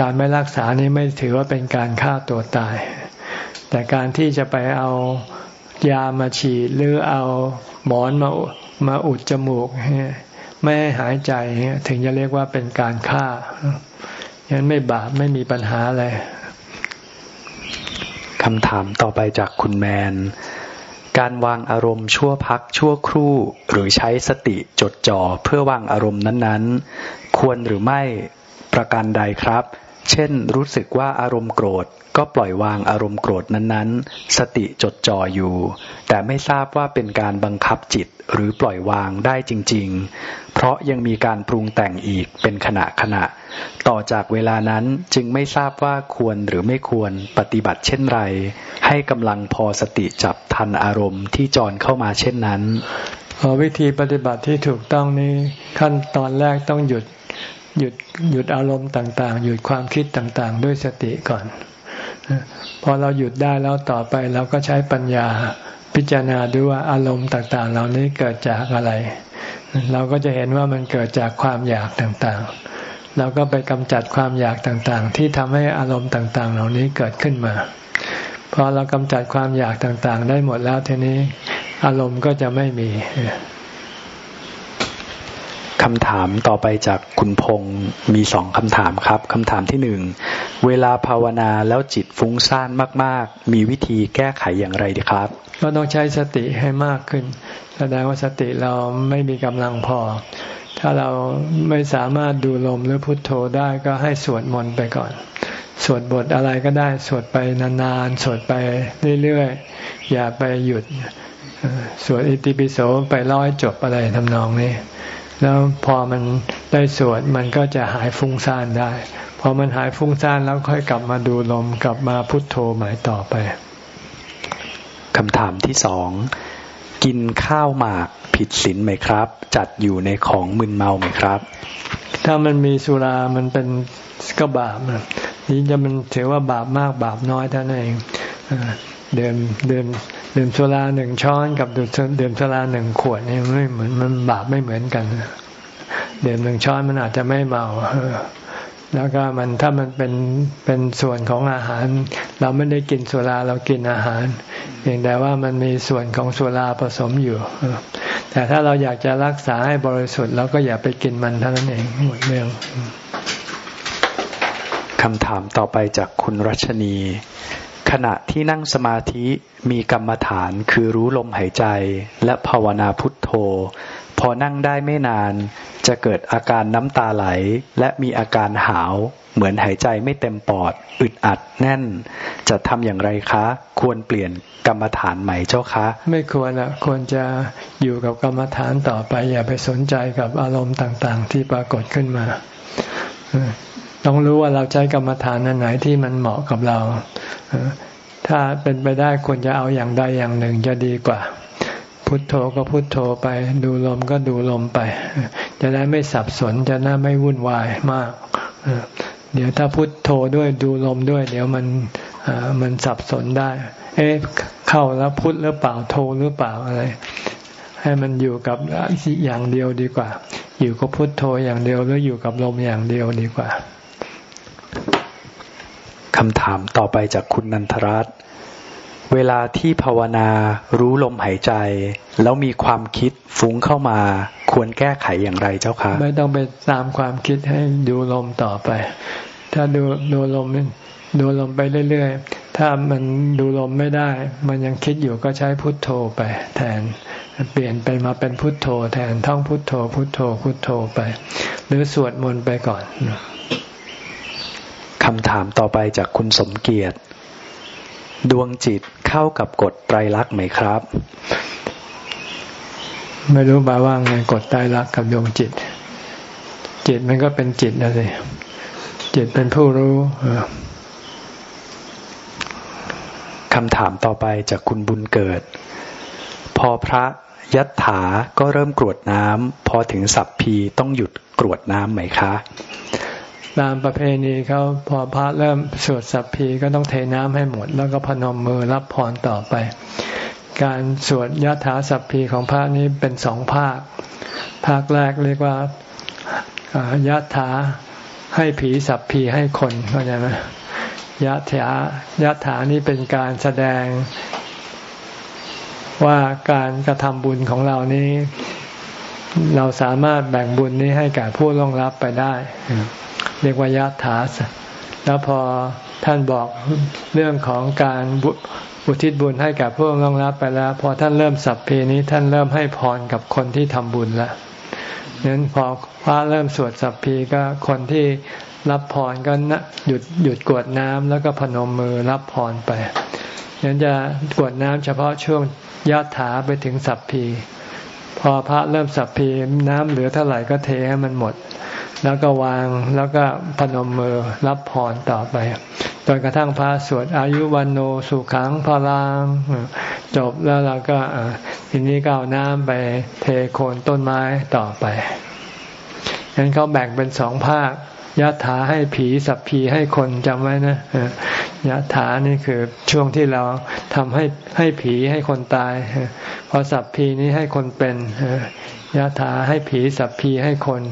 การไม่รักษานี้ไม่ถือว่าเป็นการฆ่าตัวตาย แต่การที่จะไปเอายามาฉีดหรือเอาหมอนมามาอุดจมูกไม่ให้หายใจถึงจะเรียกว่าเป็นการฆ่ายันไม่บาปไม่มีปัญหาอะไรคำถามต่อไปจากคุณแมน การวางอารมณ์ชั่วพักชั่วครู่ หรือใช้สติจดจ่อเพื่อวางอารมณ์นั้นๆ ควรหรือไม่ประการใดครับ เช่นรู้สึกว่าอารมณ์โกรธ ก็ปล่อยวางอารมณ์โกรธนั้นๆ สติจดจ่ออยู่ แต่ไม่ทราบว่าเป็นการบังคับจิตหรือปล่อยวางได้จริง ๆ เพราะยังมีการปรุงแต่งอีกเป็นขณะขณะ ต่อจากเวลานั้นจึงไม่ทราบว่าควรหรือไม่ควรปฏิบัติเช่นไร ให้กำลังพอสติจับทันอารมณ์ที่จรเข้ามาเช่นนั้นวิธีปฏิบัติที่ถูกต้องนี้ขั้นตอนแรกต้องหยุดหยุดหยุดอารมณ์ต่างๆ หยุดความคิดต่างๆ ด้วยสติก่อน พอเราหยุดได้แล้วต่อไปเราก็ใช้ปัญญาพิจารณาดูว่าอารมณ์ต่างๆ เหล่านี้เกิดจากอะไร เราก็จะเห็นว่ามันเกิดจากความอยากต่างๆ เราก็ไปกำจัดความอยากต่างๆ ที่ทำให้อารมณ์ต่างๆ เหล่านี้เกิดขึ้นมา พอเรากำจัดความอยากต่างๆ ได้หมดแล้วทีนี้ อารมณ์ก็จะไม่มี คำถามต่อไปจากคุณพงศ์มีสองคำถามครับคำถามที่หนึ่งเวลาภาวนาแล้วจิตฟุ้งซ่านมาก ๆ มีวิธีแก้ไขอย่างไรดีครับ ก็ต้องใช้สติให้มากขึ้น แสดงว่าสติเราไม่มีกำลังพอ ถ้าเราไม่สามารถดูลมหรือพุทโธได้ก็ให้สวดมนต์ไปก่อน สวดบทอะไรก็ได้สวดไปนานๆสวดไปเรื่อยๆอย่าไปหยุดสวดอิติปิโสไปร้อยจบอะไรทำนองนี้ แล้วพอมันได้สวดมันก็จะหายฟุ้งซ่านได้ พอมันหายฟุ้งซ่านแล้วค่อยกลับมาดูลมกลับมาพุทโธหมายต่อไปคำถามที่สองกินข้าวหมากผิดศีลไหมครับ จัดอยู่ในของมึนเมาไหมครับ ถ้ามันมีสุรามันเป็นก็บาปนี่จะมันถือว่าบาปมากบาปน้อยเท่านั้นเองเดิมเดิมดื่มสุราหนึ่งช้อนกับดื่มดื่มสุราหนึ่งขวดนี่ไม่เหมือนมันบาปไม่เหมือนกันดื่มหนึ่งช้อนมันอาจจะไม่เมาแล้วก็มันถ้ามันเป็นเป็นส่วนของอาหาร เราไม่ได้กินสุราเรากินอาหารเพียงแต่ว่ามันมีส่วนของสุราผสมอยู่แต่ถ้าเราอยากจะรักษาให้บริสุทธิ์เราก็อย่าไปกินมันเท่านั้นเองหมดเรื่องคำถามต่อไปจากคุณรัชนี ขณะที่นั่งสมาธิมีกรรมฐานคือรู้ลมหายใจ และภาวนาพุทโธ พอนั่งได้ไม่นานจะเกิดอาการน้ำตาไหล และมีอาการหาว เหมือนหายใจไม่เต็มปอด อึดอัดแน่น จะทำอย่างไรคะ ควรเปลี่ยนกรรมฐานไหม่เจ้าคะ ไม่ควรละควรจะอยู่กับกรรมฐานต่อไป อย่าไปสนใจกับอารมณ์ต่างๆ ที่ปรากฏขึ้นมา ต้องรู้ว่าเราใช้กรรมฐานอันไหนที่มันเหมาะกับเรา ถ้าเป็นไปได้ควรจะเอาอย่างใดอย่างหนึ่งจะดีกว่า พุทโธก็พุทโธไป ดูลมก็ดูลมไป จะได้ไม่สับสนจะน่าไม่วุ่นวายมาก เดี๋ยวถ้าพุทโธด้วยดูลมด้วย เดี๋ยวมันมันสับสนได้ เอ๊ะเข้าแล้วพุทหรือเปล่าโธหรือเปล่าอะไร ให้มันอยู่กับอย่างเดียวดีกว่า อยู่กับพุทโธอย่างเดียวหรืออยู่กับลมอย่างเดียวดีกว่าำถามต่อไปจากคุณนันทรัตน์เวลาที่ภาวนารู้ลมหายใจ แล้วมีความคิดฟุ้งเข้ามา ควรแก้ไขอย่างไรเจ้าคะไม่ต้องไปตามความคิดให้ดูลมต่อไป ถ้าดูดูลมดูลมไปเรื่อยๆ ถ้ามันดูลมไม่ได้ มันยังคิดอยู่ก็ใช้พุทโธไป แทน เปลี่ยนไปมาเป็นพุทโธ แทนท่องพุทโธ พุทโธ พุทโธไป หรือสวดมนต์ไปก่อน คำถามต่อไปจากคุณสมเกียรติ ดวงจิตเข้ากับกฎไตรลักษณ์ไหมครับ ไม่รู้บาว่าไงกฎไตรลักษณ์กับดวงจิต จิตมันก็เป็นจิตนะสิจิตเป็นผู้รู้คำถามต่อไปจากคุณบุญเกิด พอพระยัตถาก็เริ่มกรวดน้ำพอถึงสัพพีต้องหยุดกรวดน้ำไหมคะ ตามประเพณีเขาพอพระเริ่มสวดสัพพีก็ต้องเทน้ำให้หมด แล้วก็พนมมือรับพรต่อไป การสวดยะถาสัพพีของพระนี้เป็นสองภาค ภาคแรกเรียกว่ายะถาให้ผีสัพพีให้คนเข้าใจไหมยะถายะถานี้เป็นการแสดงว่าการกระทำบุญของเรานี้ เราสามารถแบ่งบุญนี้ให้แก่ผู้ร่วงรับไปได้ เรียกว่ายะถาสแล้วพอท่านบอกเรื่องของการอุทิศบุญให้กับผู้ร่วงรับไปแล้ว พอท่านเริ่มสัพเพนี้ท่านเริ่มให้พรกับคนที่ทำบุญแล้วนั้นพอพระเริ่มสวดสัพพีก็คนที่รับพรก็หยุดหยุดกวดน้ำแล้วก็พนมมือรับพรไปนั้นจะกวดน้ำเฉพาะช่วงยะถาไปถึงสัพพีพอพระเริ่มสัพพีน้ำเหลือเท่าไหร่ก็เทให้มันหมด แล้วก็วางแล้วก็พนมมือรับพรต่อไปจนกระทั่งพระสวดอายุวันโนสุขังพลังจบแล้วเราก็ทีนี้ก็เอาน้ำไปเทโคนต้นไม้ต่อไปงั้นเขาแบ่งเป็นสองภาคยะถาให้ผีสัพพีให้คนจำไว้นะยะถานี่คือช่วงที่เราทำให้ให้ผีให้คนตายพอสัพพีนี้ให้คนเป็นยะถาให้ผีสัพพีให้คน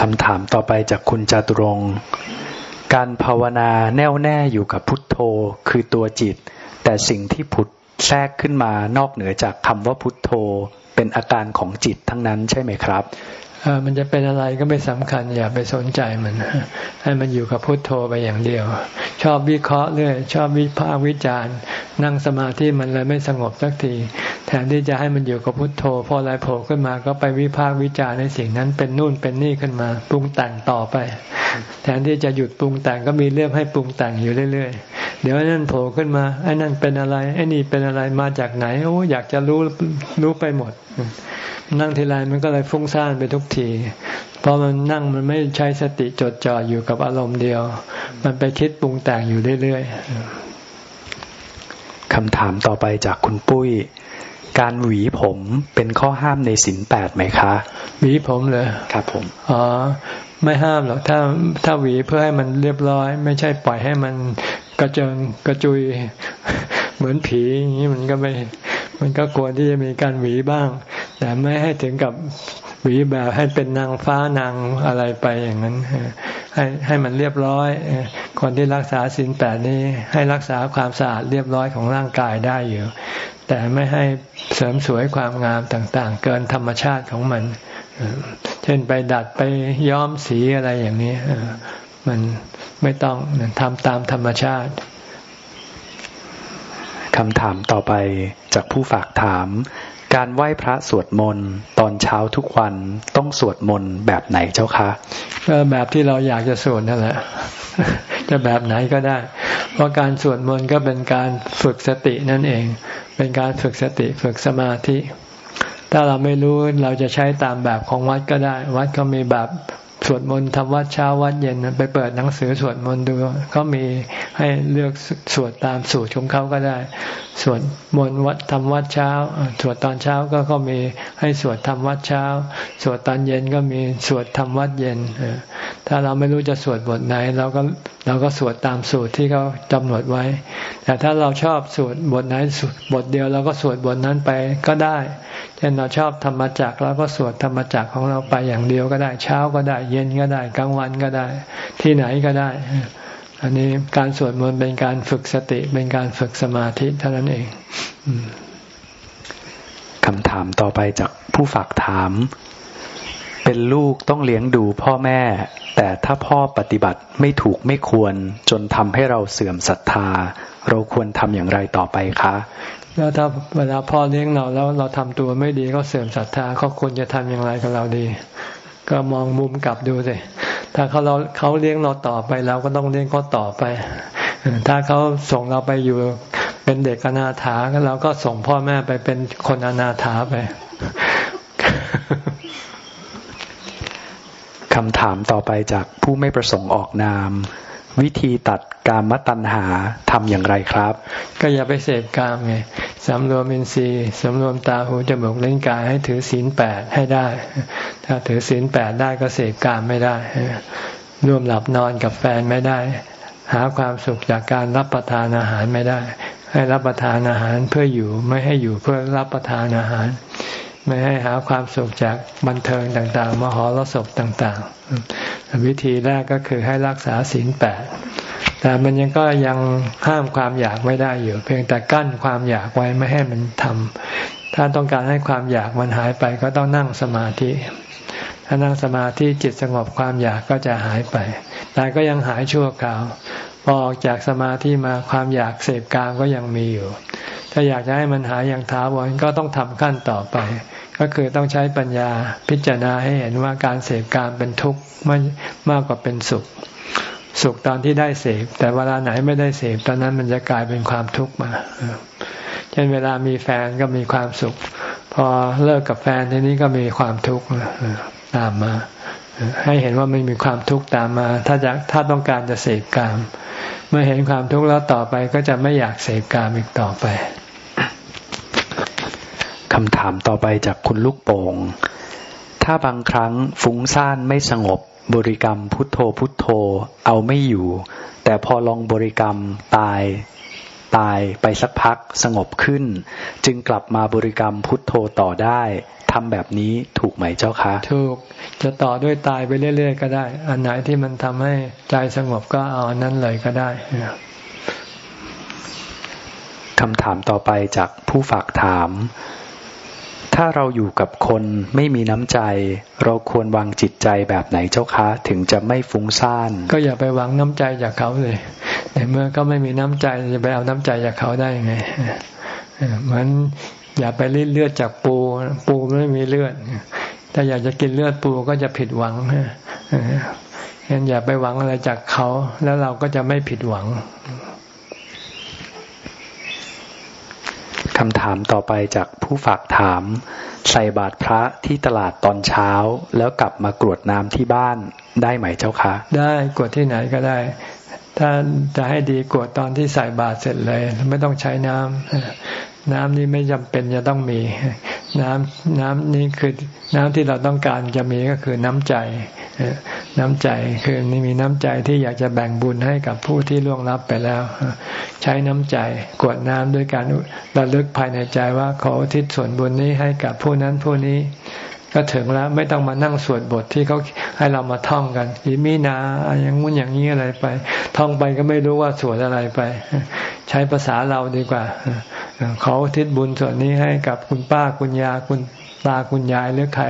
คำถามต่อไปจากคุณจตุรง การภาวนาแน่วแน่อยู่กับพุทโธคือตัวจิต แต่สิ่งที่ผุดแทรกขึ้นมานอกเหนือจากคำว่าพุทโธเป็นอาการของจิตทั้งนั้นใช่ไหมครับ มันจะเป็นอะไรก็ไม่สำคัญ อย่าไปสนใจมัน ให้มันอยู่กับพุทโธไปอย่างเดียว ชอบวิเคราะห์เรื่อยชอบวิพากษ์วิจารณ์ นั่งสมาธิมันเลยไม่สงบสักที แทนที่จะให้มันอยู่กับพุทโธ พออะไรโผล่ขึ้นมาก็ไปวิพากษ์วิจารณ์ในสิ่งนั้นเป็นนู่นเป็นนี่ขึ้นมา ปรุงแต่งต่อไป แทนที่จะหยุดปรุงแต่งก็มีเรื่องให้ปรุงแต่งอยู่เรื่อยๆ เดี๋ยวไอ้นั่นโผล่ขึ้นมาไอ้นั่นเป็นอะไรไอ้นี่เป็นอะไรมาจากไหนโอ้อยากจะรู้รู้ไปหมด นั่งทีไรมันก็เลยฟุ้งซ่านไปทุกที เพราะมันนั่งมันไม่ใช้สติจดจ่ออยู่กับอารมณ์เดียว มันไปคิดปรุงแต่งอยู่เรื่อยๆคำถามต่อไปจากคุณปุ้ย การหวีผมเป็นข้อห้ามในสินแปดไหมคะ หวีผมเลยครับผมอ๋อไม่ห้ามหรอกถ้าถ้าหวีเพื่อให้มันเรียบร้อย ไม่ใช่ปล่อยให้มันกระเจิงกระจุย เหมือนผีอย่างนี้มันก็ไม่ มันก็ควรที่จะมีการหวีบ้าง แต่ไม่ให้ถึงกับหวีแบบให้เป็นนางฟ้านางอะไรไปอย่างนั้น ให้ให้มันเรียบร้อย คนที่รักษาศีลแปดนี้ให้รักษาความสะอาดเรียบร้อยของร่างกายได้อยู่ แต่ไม่ให้เสริมสวยความงามต่าง ๆ เกินธรรมชาติของมัน เช่นไปดัดไปย้อมสีอะไรอย่างนี้ มันไม่ต้องทำตามธรรมชาติ คำถามต่อไปจากผู้ฝากถาม การไหว้พระสวดมนต์ตอนเช้าทุกวันต้องสวดมนต์แบบไหนเจ้าคะแบบที่เราอยากจะสวดนั่นแหละ จะแบบไหนก็ได้ เพราะการสวดมนต์ก็เป็นการฝึกสตินั่นเอง เป็นการฝึกสติฝึกสมาธิ ถ้าเราไม่รู้เราจะใช้ตามแบบของวัดก็ได้ วัดก็มีแบบ สวดมนต์ทำวัดเช้าวัดเย็นไปเปิดหนังสือสวดมนต์ดูเขามีให้เลือกสวดตามสูตรของเขาก็ได้ สวดมนต์วัดทำวัดเช้า สวดตอนเช้าก็ก็มีให้สวดทำวัดเช้า สวดตอนเย็นก็มีสวดทำวัดเย็นถ้าเราไม่รู้จะสวดบทไหนเราก็เราก็สวดตามสูตรที่เขากำหนดไว้ แต่ถ้าเราชอบสวดบทไหนบทเดียวเราก็สวดบทนั้นไปก็ได้เช่นเราชอบธรรมจักเราก็สวดธรรมจักของเราไปอย่างเดียวก็ได้เช้าก็ได้ เย็นก็ได้กลางวันก็ได้ ที่ไหนก็ได้ อันนี้การสวดมนต์เป็นการฝึกสติเป็นการฝึกสมาธิเท่านั้นเองคำถามต่อไปจากผู้ฝากถาม เป็นลูกต้องเลี้ยงดูพ่อแม่ แต่ถ้าพ่อปฏิบัติไม่ถูกไม่ควร จนทำให้เราเสื่อมศรัทธา เราควรทำอย่างไรต่อไปคะ แล้วถ้าเวลาพ่อเลี้ยงเราแล้วเราทำตัวไม่ดีก็เสื่อมศรัทธาเขาควรจะทำอย่างไรกับเราดี ก็มองมุมกลับดูสิถ้าเขาเราเขาเลี้ยงเราต่อไปเราก็ต้องเลี้ยงเขาต่อไป ถ้าเขาส่งเราไปอยู่เป็นเด็กอนาถาเราก็ส่งพ่อแม่ไปเป็นคนอนาถาไปคำถามต่อไปจากผู้ไม่ประสงค์ออกนาม วิธีตัดกามตัณหาทำอย่างไรครับ ก็อย่าไปเสพกามไงสำรวมอินทรีย์สำรวมตาหูจมูกเล่นกายให้ถือศีลแปดให้ได้ ถ้าถือศีลแปดได้ก็เสพกามไม่ได้ ร่วมหลับนอนกับแฟนไม่ได้ หาความสุขจากการรับประทานอาหารไม่ได้ ให้รับประทานอาหารเพื่ออยู่ไม่ให้อยู่เพื่อรับประทานอาหาร ไม่ให้หาความสุขจากบันเทิงต่าง ๆ มหรสพต่างๆ วิธีแรกก็คือให้รักษาศีลแปดแต่มันยังก็ยังห้ามความอยากไม่ได้อยู่ เพียงแต่กั้นความอยากไว้ไม่ให้มันทำถ้าต้องการให้ความอยากมันหายไปก็ต้องนั่งสมาธิ ถ้านั่งสมาธิจิตสงบความอยากก็จะหายไป แต่ก็ยังหายชั่วคราวพอออกจากสมาธิมาความอยากเสพกามก็ยังมีอยู่ ถ้าอยากจะให้มันหายอย่างท้าวรก็ต้องทำขั้นต่อไป ก็คือต้องใช้ปัญญาพิจารณาให้เห็นว่าการเสพการเป็นทุกข์ไม่มากกว่าเป็นสุข สุขตอนที่ได้เสพแต่เวลาไหนไม่ได้เสพตอนนั้นมันจะกลายเป็นความทุกข์มาเช่นเวลามีแฟนก็มีความสุข พอเลิกกับแฟนทีนี้ก็มีความทุกข์ตามมาให้เห็นว่ามันมีความทุกข์ตามมา ถ้าจะถ้าต้องการจะเสพกาม เมื่อเห็นความทุกข์แล้วต่อไปก็จะไม่อยากเสพกามอีกต่อไป คำถามต่อไปจากคุณลูกโป่ง ถ้าบางครั้งฟุ้งซ่านไม่สงบบริกรรมพุทโธพุทโธเอาไม่อยู่ แต่พอลองบริกรรมตายตายไปสักพักสงบขึ้น จึงกลับมาบริกรรมพุทโธต่อได้ทำแบบนี้ถูกไหมเจ้าคะ ถูกจะต่อด้วยตายไปเรื่อย ๆ ก็ได้ อันไหนที่มันทำให้ใจสงบก็เอาอันนั้นเลยก็ได้คำถามต่อไปจากผู้ฝากถาม ถ้าเราอยู่กับคนไม่มีน้ำใจ เราควรวางจิตใจแบบไหนเจ้าคะถึงจะไม่ฟุ้งซ่าน ก็อย่าไปหวังน้ำใจจากเขาเลยในเมื่อก็ไม่มีน้ำใจจะไปเอาน้ำใจจากเขาได้ไงเหมือนอย่าไปรีดเลือดจากปู ปูไม่มีเลือดถ้าอยากจะกินเลือดปูก็จะผิดหวังเห็นอย่าไปหวังอะไรจากเขา แล้วเราก็จะไม่ผิดหวัง คำถามต่อไปจากผู้ฝากถาม ใส่บาตรพระที่ตลาดตอนเช้า แล้วกลับมากรวดน้ำที่บ้านได้ไหมเจ้าคะ ได้กรวดที่ไหนก็ได้ ถ้าจะให้ดีกรวดตอนที่ใส่บาตรเสร็จเลย ไม่ต้องใช้น้ำ น้ำนี้ไม่จำเป็นจะต้องมี น้ำน้ำนี้คือน้ำที่เราต้องการจะมีก็คือน้ำใจ น้ำใจคือนี่มีน้ำใจที่อยากจะแบ่งบุญให้กับผู้ที่ล่วงลับไปแล้ว ใช้น้ำใจกวดน้ำด้วยการระลึกภายในใจว่าขอทิศส่วนบุญนี้ให้กับผู้นั้นผู้นี้ ก็ถึงแล้วไม่ต้องมานั่งสวดบทที่เขาให้เรามาท่องกันอิมีนาอย่างงู้นอย่างนี้อะไรไป ท่องไปก็ไม่รู้ว่าสวดอะไรไป ใช้ภาษาเราดีกว่าขอทิศบุญส่วนนี้ให้กับคุณป้าคุณยาคุณตาคุณยายหรือใคร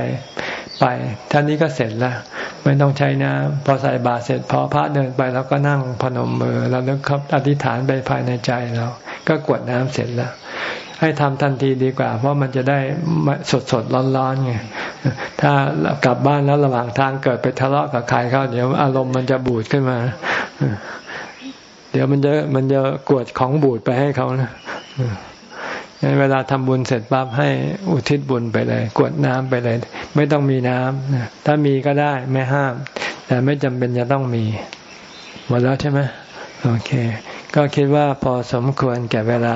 ไปท่านี้ก็เสร็จแล้ว ไม่ต้องใช้น้ำพอใส่บาตรเสร็จพอพระเดินไปเราก็นั่งพนมมือเราเลิกครับอธิษฐานไปภายในใจเรา ก็กวดน้ำเสร็จแล้ว ให้ทำทันทีดีกว่า เพราะมันจะได้สดสดร้อนๆไงถ้ากลับบ้านแล้วระหว่างทางเกิดไปทะเลาะกับใครเขาเดี๋ยวอารมณ์มันจะบูดขึ้นมา เดี๋ยวมันจะมันจะกวดของบูดไปให้เขานะงั้นเวลาทำบุญเสร็จปั๊บให้อุทิศบุญไปเลย กวดน้ำไปเลย ไม่ต้องมีน้ำถ้ามีก็ได้ไม่ห้าม แต่ไม่จำเป็นจะต้องมี หมดแล้วใช่ไหมโอเค ก็คิดว่าพอสมควรแก่เวลา